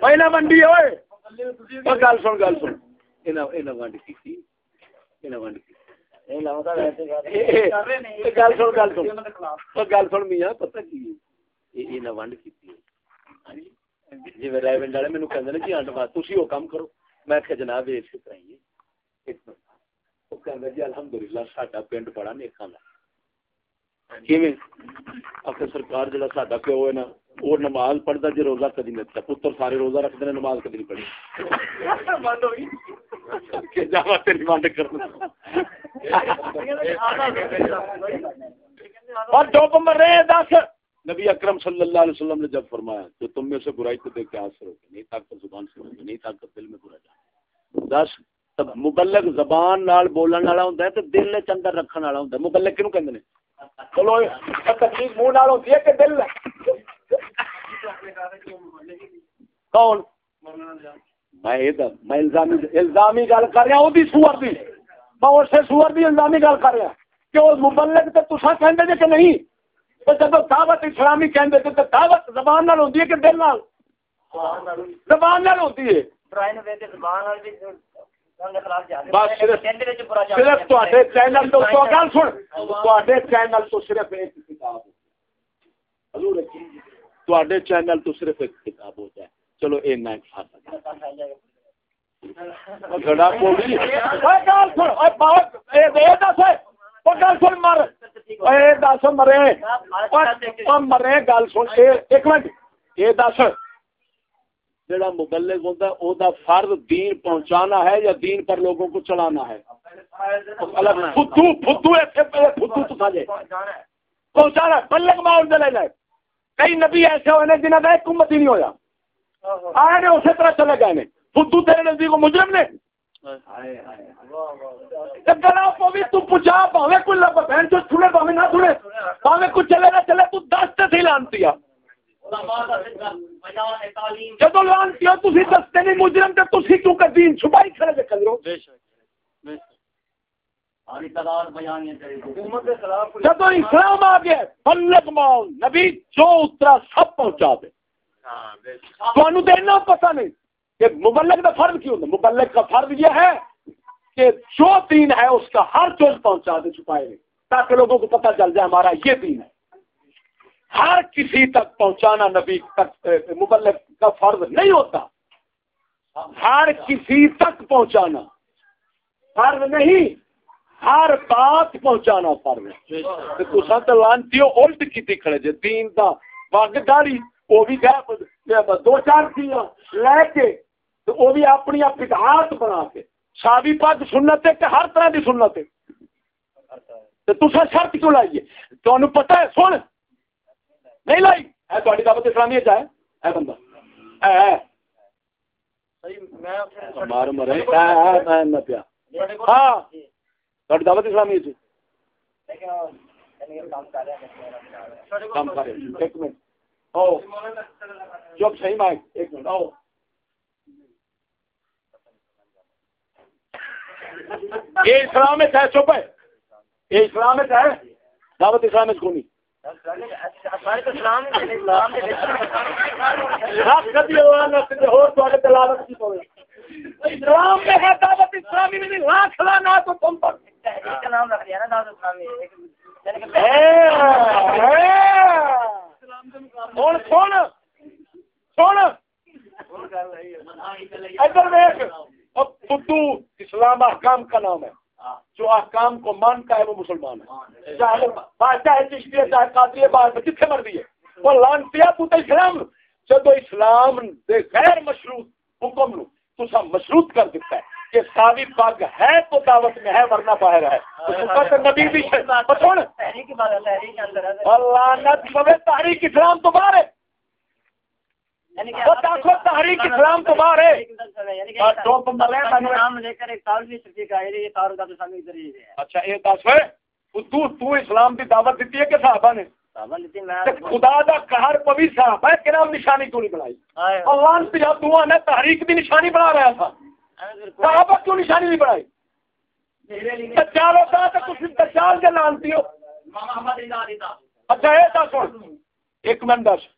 پہلا منڈی ہوئے گل سن گل سن ونڈ کی گل سن گل سن گل سن میاں پتہ کی ونڈ کی جی رائے ونڈ والے میرے کہ جی آنڈ بات تھی وہ کام کرو۔ میں کہ جناب اس طرح جی الحمد للہ سا پنڈ بڑا نیکا سرکار جا سا پیو ہے نا وہ نماز پڑھتا جی روزہ کدی نہیں رکھتا پتر سارے روزہ رکھتے ہیں نماز کدی نہیں پڑھی۔ ونڈ کرنا۔ اور ڈوب مرے دس۔ نبی اکرم صلی اللہ علیہ وسلم نے جب فرمایا تو تم میں سے برائی کو دیکھ کے حاصل ہوگی نہیں طاقت زبان سے ہوگی نہیں طاقت دل میں برا جائے دس، تب مبلغ زبان نال بولن والا ہوندا ہے تے دل نے چندر رکھن والا ہوندا ہے۔ مبلغ کینو کہندے نے؟ چلو تکلیف منہ نال ہوندی ہے کہ دل؟ کون؟ میں یہ میں الزامی الزامی گل کر رہا ہوں سور دی۔ میں اسے سور دی، الزامی گل کر رہا کہ وہ مبلغ تے تساں کہندے جے کہ نہیں؟ جب دعوت اسلامی کہتے تو دعوت زبان نال ہوتی ہے کہ دل نال؟ زبان نال ہوتی ہے۔ صرف چینل تو گل سن۔ چینل تو صرف ایک کتاب تے چینل تو صرف ایک کتاب ہو جائے چلو اینا گڑا کو بھی دس مرے مرے گل سن ایک منٹ یہ دس جڑا مبلغ ہوتا ہے او دا فرض دین پہنچانا ہے یا دین پر لوگوں کو چلانا ہے فتو فتو ایسے پہلے تو پہنچانا بلغ ماحول دے لے کئی نبی ایسے ہوئے جنہاں کا ایک امت ہی نہیں ہویا آئے نے اسی طرح چلے گئے فتو تیرے نزدیک مجرم نے گلا پوی تو پوچھا پاوے کوئی لب بہن جو چھڑے پاوے نہ چھڑے پاوے کوئی چلے نہ چلے تو دس تے لانتی جب لانتی ہو تھی دستے نہیں مجرم تے تھی کیوں کر دین چھپائی کھڑے دے کر جب اسلام آ گیا نبی جو اترا سب پہنچا دے تو پتہ نہیں کہ مبلک کا فرض کیوں مبلک کا فرض یہ ہے کہ جو دین ہے اس کا ہر چوز پہنچا دے چھپائے تاکہ لوگوں کو پتہ چل جائے ہمارا یہ دین ہے۔ ہر کسی تک پہنچانا نبی تک مبلک کا فرض نہیں ہوتا۔ ہر کسی تک پہنچانا فرض نہیں، ہر بات پہنچانا فرض ہے۔ تو لانتی الٹ کی کھڑے جے، دین دا وگ داری وہ بھی دو چار چیزاں لے کے تو وہ بھی اپنی بدعات بنا کے۔ شادی پگ سنت ہے کہ ہر طرح کی سنت ہے۔ تو تصا شرط کیوں لائیے؟ تمہیں پتا ہے؟ سن۔ نہیں لائی؟ ہے تاری دعوت اسلامی چاہے ہے۔ بندہ۔ ہے مار مرے۔ میں پیا ہاں۔ تاری دعوت اسلامی چ۔ کام کرے۔ ایک منٹ۔ ہاں۔ او چپ صحیح مائک۔ ایک منٹ۔ او یہ اسلام میں ہے چپ ہے۔ یہ اسلام میں ہے دعوت اسلام میں کونی اسلام میں ہے دعوت اسلامی میں لاکھ لانا تو تم پر۔ نام رکھ دیا نا دعوت اسلامی سن سن ادھر دیکھ بدو اسلام احکام کا نام ہے۔ جو احکام کو مانتا ہے وہ مسلمان ہے۔ چاہے چشتی ہے چاہے قادری ہے باہر کتنے مرضی ہے۔ وہ لانتی ہے تو اسلام۔ جب اسلام دے غیر مشروط حکم نو تو سب مشروط کر دیتا ہے کہ ساوی پگ ہے تو دعوت میں ہے ورنہ باہر ہے۔ نبی بھی اللہ تحریک اسلام تو باہر ہے۔ تحریک اسلام تو باہر ہے۔ اچھا یہ دس تو اسلام کی دعوت دیتی ہے کہ صحابہ نے؟ خدا دا قہر پوی صحابہ نام نشانی کیوں نہیں بنائی؟ اللہ جب تو نے تحریک کی نشانی بنا رہا تھا۔ صحابہ کیوں نشانی نہیں بنائی؟ دجال ہوتا تو دجال لانتی ہو اچھا دس ایک منٹ دس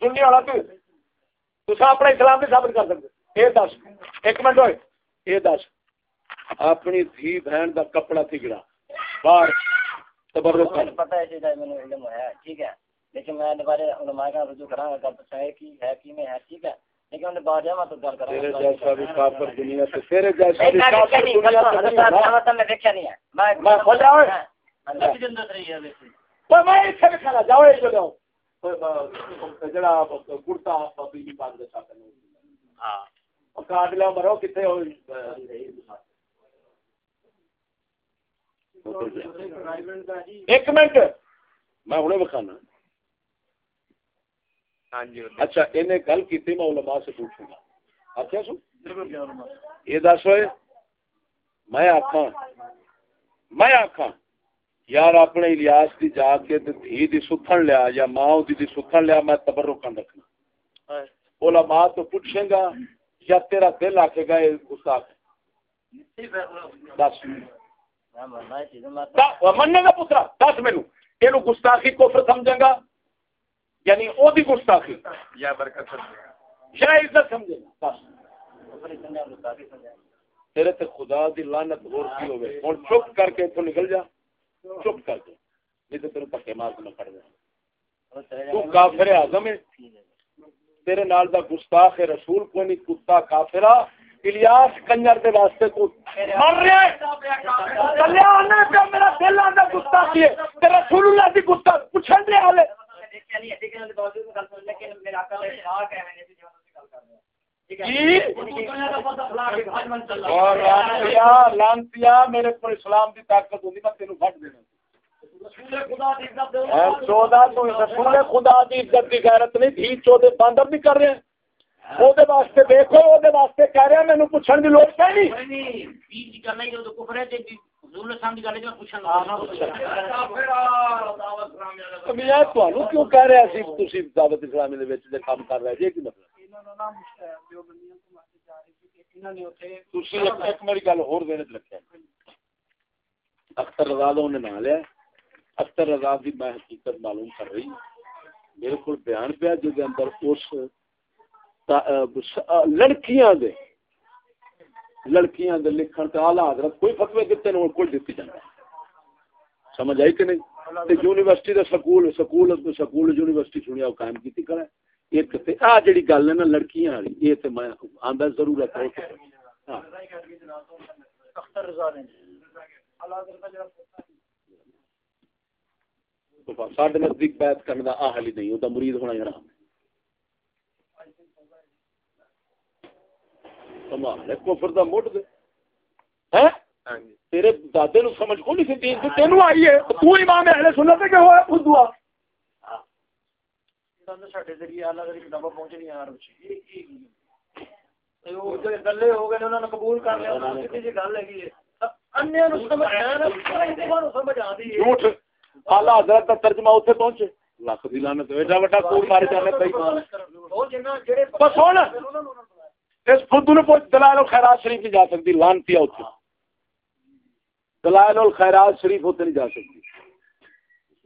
سننی والا تو تو اپنا اسلام بھی ثابت کر سکتے یہ دس۔ ایک منٹ ہوئے۔ یہ دس۔ اپنی دھی بہن کا کپڑا تھگڑا۔ باہر۔ تبرک۔ پتہ ہے چیز میں علم ہے ٹھیک ہے؟ لیکن میں دوبارہ علماء کا رجوع کراں گا۔ کہ ہے کی ہے کی میں ہے ٹھیک ہے؟ لیکن انہیں بعد جاما تو گل کراں تیرے جیسا بھی کافر دنیا سے تیرے جیسا بھی کافر دنیا سے میں دیکھا نہیں ہے۔ میں میں کھول جاؤں۔ اللہ کی جنت رہی ہے ویسے۔ تو میں اس سے کھانا جاؤ ہاں ایک منٹ میں بکھانا ہاں جی اچھا انہیں گل کی میں علماء سے پوچھوں گا اچھا سو یہ دس ہوئے میں آخا میں آخا یار اپنے الیاس دی جا کے دھی دی ستھن لیا یا ماں دی دی ستھن لیا میں تبرکن رکھنا۔ علماء تو پوچھیں گا یا تیرا دل آکھے گا گستاخ؟ دس مننے گا پترا دس مینو یہ گستاخی کفر سمجھے گا؟ یعنی او دی گستاخی۔ یا برکت یا عزت سمجھے گا۔ بس تیرے تے خدا دی لعنت اور کی ہوے۔ ہن چپ کر کے تو نکل جا۔ چپ کر دے نہیں تو تیرے پکے مار کے میں پڑ جائیں تو کافر اعظم ہے۔ تیرے نال دا گستاخ رسول کو نہیں کتا کافرا الیاس کنجر دے واسطے تو مر رہا ہے۔ چلے آنا پہ میرا دل آندا گستاخی ہے۔ تے رسول اللہ دی گستاخ پوچھن دے حالے لانتیا میرے کو اسلام کی طاقت ہوتی میں تینوں فٹ دینا چودہ تو رسول خدا کی عزت کی غیرت نہیں تھی چودہ باندر بھی کر رہے ہیں وہ واسطے دیکھو وہ واسطے کہہ رہے ہیں مینو پوچھنے کیوں کہہ رہے دعوت اسلامی کام کر رہے جی مطلب میری گل ہو رکھا اختر رضا نے نہ لیا۔ اختر رضا کی میں حقیقت معلوم کر رہی۔ میرے کو بیان پیا جس اندر اس لڑکیاں دے لڑکیاں دے لکھن تے اعلی حضرت کوئی فتوی کوئی دتی جاندا سمجھ آئی کہ نہیں؟ تے یونیورسٹی دے سکول سکول سکول یونیورسٹی چنیا وہ قائم کیتی کرا ایک تے آ جڑی گل ہے نا لڑکیاں والی یہ تے میں آندا ضرورت ہے ہاں۔ اختر رضا نے اللہ تعالی تو ساڈے نزدیک بیعت کرنے دا اہل ہی نہیں مرید ہونا ہی حرام۔ ہے کمال ہے کفر دا مٹ دے۔ ہیں؟ تیرے دادے نو سمجھ کو نہیں سی تینوں آئی ہے تو امام اہل سنت ہے کہ ہوا خود دعا ساڈے ذریعے اللہ دی کتاباں پہنچ نہیں آ رہی تے وہ جو گلے ہو گئے انہوں نے قبول کر لیا انہوں نے کسی گل ہے انیاں نو سمجھ آ نو سمجھ آندی ہے جھوٹ اعلی حضرت کا ترجمہ اوتھے پہنچے لاکھ دی لعنت ایڈا بڑا کوڑ مارے جانے بے ایمان وہ جنہ جڑے بس ہن اس خود نے پوچھ دلائل الخیرات شریف نہیں جا سکتی لانتی اوتھے دلائل الخیرات شریف ہوتے نہیں جا سکتی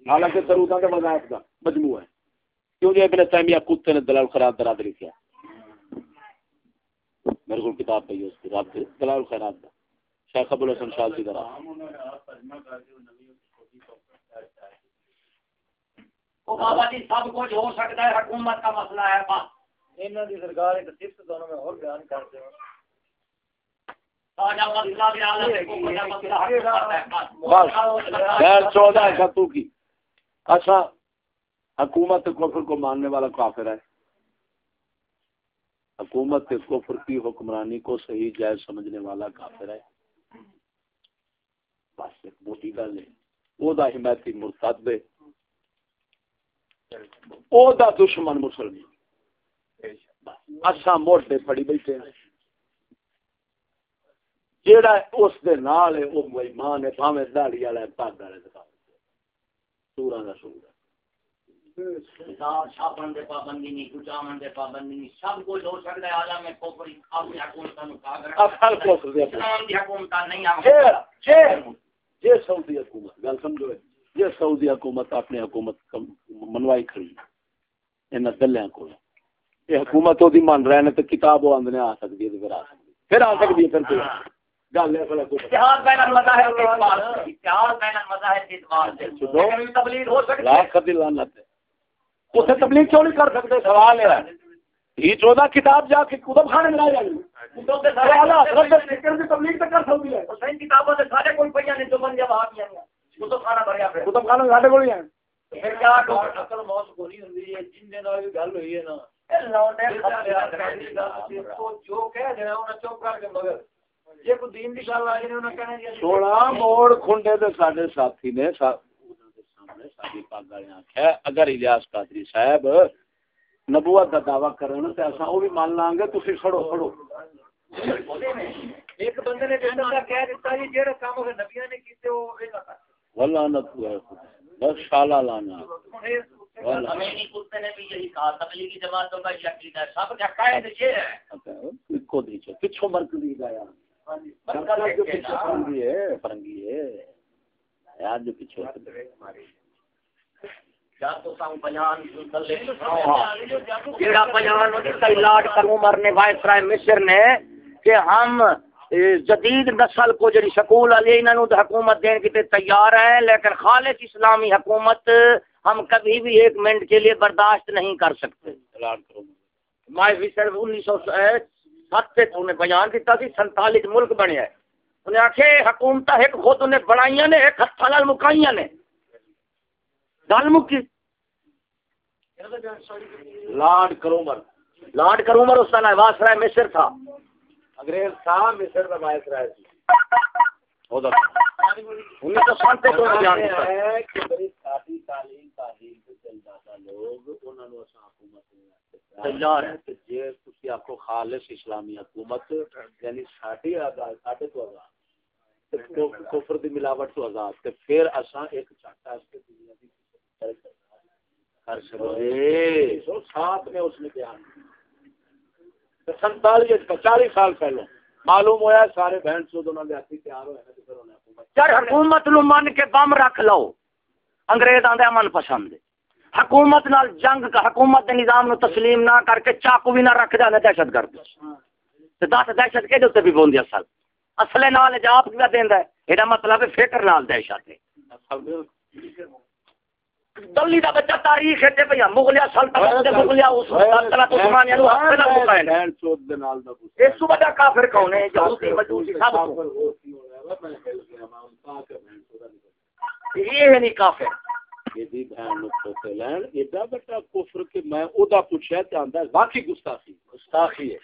حالانکہ مذاہب کا مجموعہ ہے کیوں جی ابن تیمیہ کتے نے دلائل الخیرات دراد لکھا میرے کو کتاب پہ اس کی رات دلائل الخیرات کا شیخ ابو الحسن شاہ کی طرح وہ بابا جی سب کچھ ہو سکتا ہے حکومت کا مسئلہ ہے بس۔ انہاں دی سرکار ایک صفت دونوں میں اور بیان ہے ہے بس۔ ستو کی۔ اچھا حکومت کفر کو ماننے والا کافر ہے۔ حکومت کفر کی حکمرانی کو صحیح جائز سمجھنے والا کافر ہے۔ بس ایک موٹی گل ہے۔ وہ دا حمایتی مرتد ہے۔ او دا دشمن مسلمان۔ اچھا موٹے پڑی بیٹھے ہیں۔ جیڑا اس دے نال ہے، وہ ایمان ہے، بھاویں داڑھی والا ہے پگ والا ہے۔ سورا دا سورا چھاپن دے پابندی نہیں کچامن دے پابندی نہیں سب کچھ ہو سکتا ہے عالم میں کوپری اپنی حکومت نو کاغذ اصل کو دے اسلام دی حکومت نہیں جے آ جے جے سعودی حکومت گل سمجھو جے سعودی حکومت اپنی حکومت منوائی کھڑی ہے انہاں دلیاں کول یہ حکومت مان رہے نے تے کتاب وہ اندنے آ سکتی ہے۔ پھر آ سکتی ہے۔ پھر آ سکتی ہے پھر کوئی گل ہے بھلا کوئی اتحاد بین المذاہب کے اعتبار سے اتحاد بین المذاہب کے اعتبار سے چھوڑو۔ لیکن تبلیغ ہو سکتی ہے لاکھ دی لعنت ہے اسے تبلیغ کیوں نہیں کر سکتے؟ سوال ہے۔ یہ چودہ کتاب جا کے کتب خانے میں لا دی تبلیغ تو کر سکتی ہے۔ حسین کتابوں سے سارے کوئی پڑھیا نے جو بن جب آپ ہیں کتب خانہ بھریا پھر۔ کتب خانے میں ساڈے کول ہی ہیں پھر کیا کرو عقل موت کو نہیں ہوندی ہے جن دے نال بھی گل ہوئی ہے نا۔ اے لونڈے تو جو کہہ دینا انہیں چپ کر کے مگر۔ جے کوئی دین دی گل آ جائے انہیں کہنا سونا موڑ کھنڈے ساڈے ساتھی نے والے آکھیا اگر الیاس قادری صاحب نبوت دا دعویٰ کرن تے اساں او بھی مان لیں گے تسی چھڑو چھڑو ایک بندے نے جنت کا کہہ دیتا جی جہاں کام وہ نبیاں نے کیتے یہ نہ کر ولعنت ہے خدا۔ بس شالا لانا۔ ہن یہ والا ہمیں نہیں کتے نے بھی یہی کہا تبلیغی جماعتوں کا یہ عقیدہ ہے سب کا قائد یہ ہے۔ کو دیچے پچھو مرکزی ہے۔ فرنگی ہے فرنگی ہے۔ یار جو پیچھے بیان وائسرائے مصر نے کہ ہم جدید نسل کو جڑی سکول نو حکومت دین کی تے تیار ہیں لیکن خالص اسلامی حکومت ہم کبھی بھی ایک منٹ کے لیے برداشت نہیں کر سکتے۔ انیس سو سات سے انہیں بیان دیتا سی سنتالیس ملک بنے انہیں آخے حکومت ایک خود انہیں بنائیاں نے ایک ہتھا نال مکائیاں نے۔ گل مکی لاڈ کرو مر لاڈ کروں مر اس کا نواز رائے مصر تھا۔ انگریز تھا مصر میں وائس رائے تھی۔ ادھر۔ انیس سو سات سے بیان دیتا ہے کہ بڑی سادی تعلیم تعلیم سے چل جاتا لوگ انہوں نے اساں حکومت تیار ہے کہ جے تسی آکو خالص اسلامی حکومت یعنی ساڈی آزاد ساڈے تو آزاد۔ تے کو- کفر دی ملاوٹ تو آزاد۔ تے پھر اساں ایک چاٹا اس کے دنیا دی کر سکتے میں اس نے بیان سنتالیس چالیس سال پہلے معلوم ہوا ہے سارے بہن چود انہوں نے ہاتھی تیار ہوئے ہیں پھر انہیں حکومت چل حکومت نو من کے بم رکھ لو۔ انگریز آدھے من پسند۔ حکومت نال جنگ کا حکومت دے نظام نو تسلیم نہ کر کے چاقو بھی نہ رکھ جانے دہشت گرد۔ دس دہشت کے دے بھی بوندی اصل اصل نال جاب کیا دیندا ہے؟ ایڈا مطلب ہے فکر نال دہشت ہے۔ اصل دلی دا بچہ تاریخ ہے پہ مغلیہ سلطنت تے مغلیہ اس سلطنت عثمانیہ نو حق نہ دے دا پوچھا اس تو بڑا کافر کون ہے؟ یہودی مجوسی سب کو۔ یہ ہے نہیں کافر۔ یہ بہن نو پوتے لین ایڈا بڑا کفر کہ میں او دا پوچھا تے آندا ہے واقعی گستاخی گستاخی ہے۔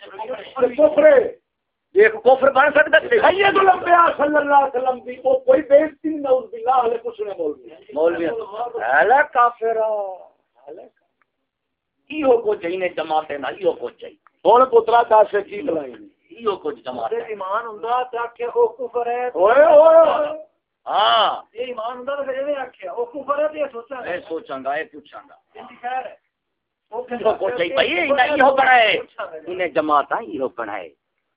کفر ہے۔ ایک کفر بن سکتا ہے۔ سید الانبیاء صلی اللہ علیہ وسلم دی او کوئی بے عزتی نہیں نعوذ باللہ علیہ کچھ نے مولوی۔ مولوی۔ الا کافر۔ ایو کو چاہیے جماعت نہ ایو کو چاہیے ہن پترا دا سے کی کلائی ایو کو جماعت ایمان ہوندا تے آکھے او کفر ہے۔ اوئے اوئے۔ ہاں۔ یہ ایمان ہوندا تے ایویں آکھیا او کفر ہے تے سوچا میں سوچاں گا اے پوچھاں گا۔ خیر ہے۔ او کو چاہیے بھائی انہیں ایو بنائے۔ انہیں جماعت ایو بنائے۔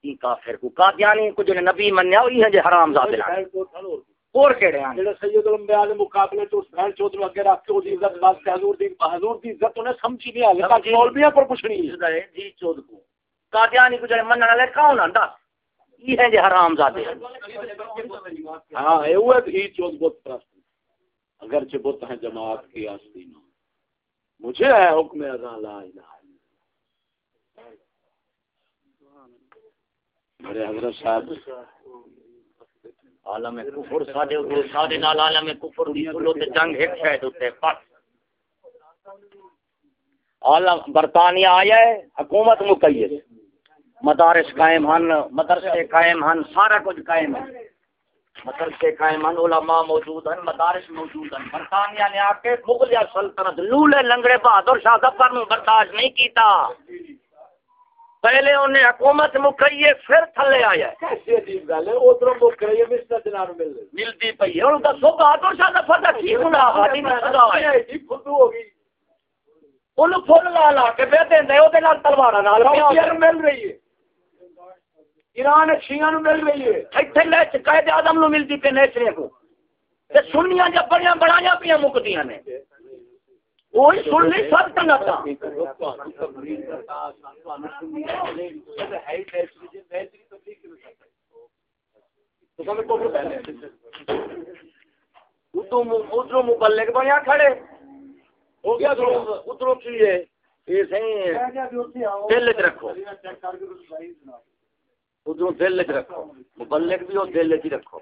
ای کافر کو قادیانی کو جو نبی منیا ہے جو حرام زادے لا اور کیڑے ہیں؟ جڑا سید الانبیاء دے مقابلے تو بہن نو اگے رکھ کے او دی عزت واسطے حضور دی حضور دی عزت انہیں سمجھی نہیں آگے تاکہ مولویاں پر کچھ نہیں ہے۔ جی چود کو۔ قادیانی کو جو منن والے کون ہندا یہ ہے جو حرام زادے ہاں اے وہ ہی چوت بت پرست اگرچہ بت ہیں جماعت کی آستین مجھے ہے حکم اذان لا الہ میرے حضرت صاحب، عالم کفر ساڈے تے ساڈے نال عالم کفر دی کلو تے جنگ ایک شاید تے بس۔ عالم برطانیہ آیا ہے، حکومت مقید مدارس قائم ہن، مدرسے قائم ہن، سارا کچھ قائم ہے۔ مدرسے قائم ہن، علماء موجود ہیں مدارس موجود ہیں برطانیہ نے آ کے مغلیہ سلطنت، لولے لنگڑے بہادر شاہ ظفر نو برداشت نہیں کیتا۔ پہلے انہیں حکومت مکئیے پھر تھلے آیا ملتی پئی ہے۔ ان کا سو بہادر شاہ ظفر دا کی ان لا لا کے نال تلوار مل رہی ہے۔ ایران شیعہ مل رہی ہے۔ نو ملتی پہ نیچرے کو سنیاں جب بڑیاں بڑایاں پیاں مکدیاں نے۔ وہی سن لی سب تنگا ادھر مبلک بنیا کھڑے۔ ہو گیا ادھر کی ہے۔ یہ صحیح دل چ رکھو۔ ادھر دل چ رکھو۔ مبلک بھی ہو دل چ رکھو۔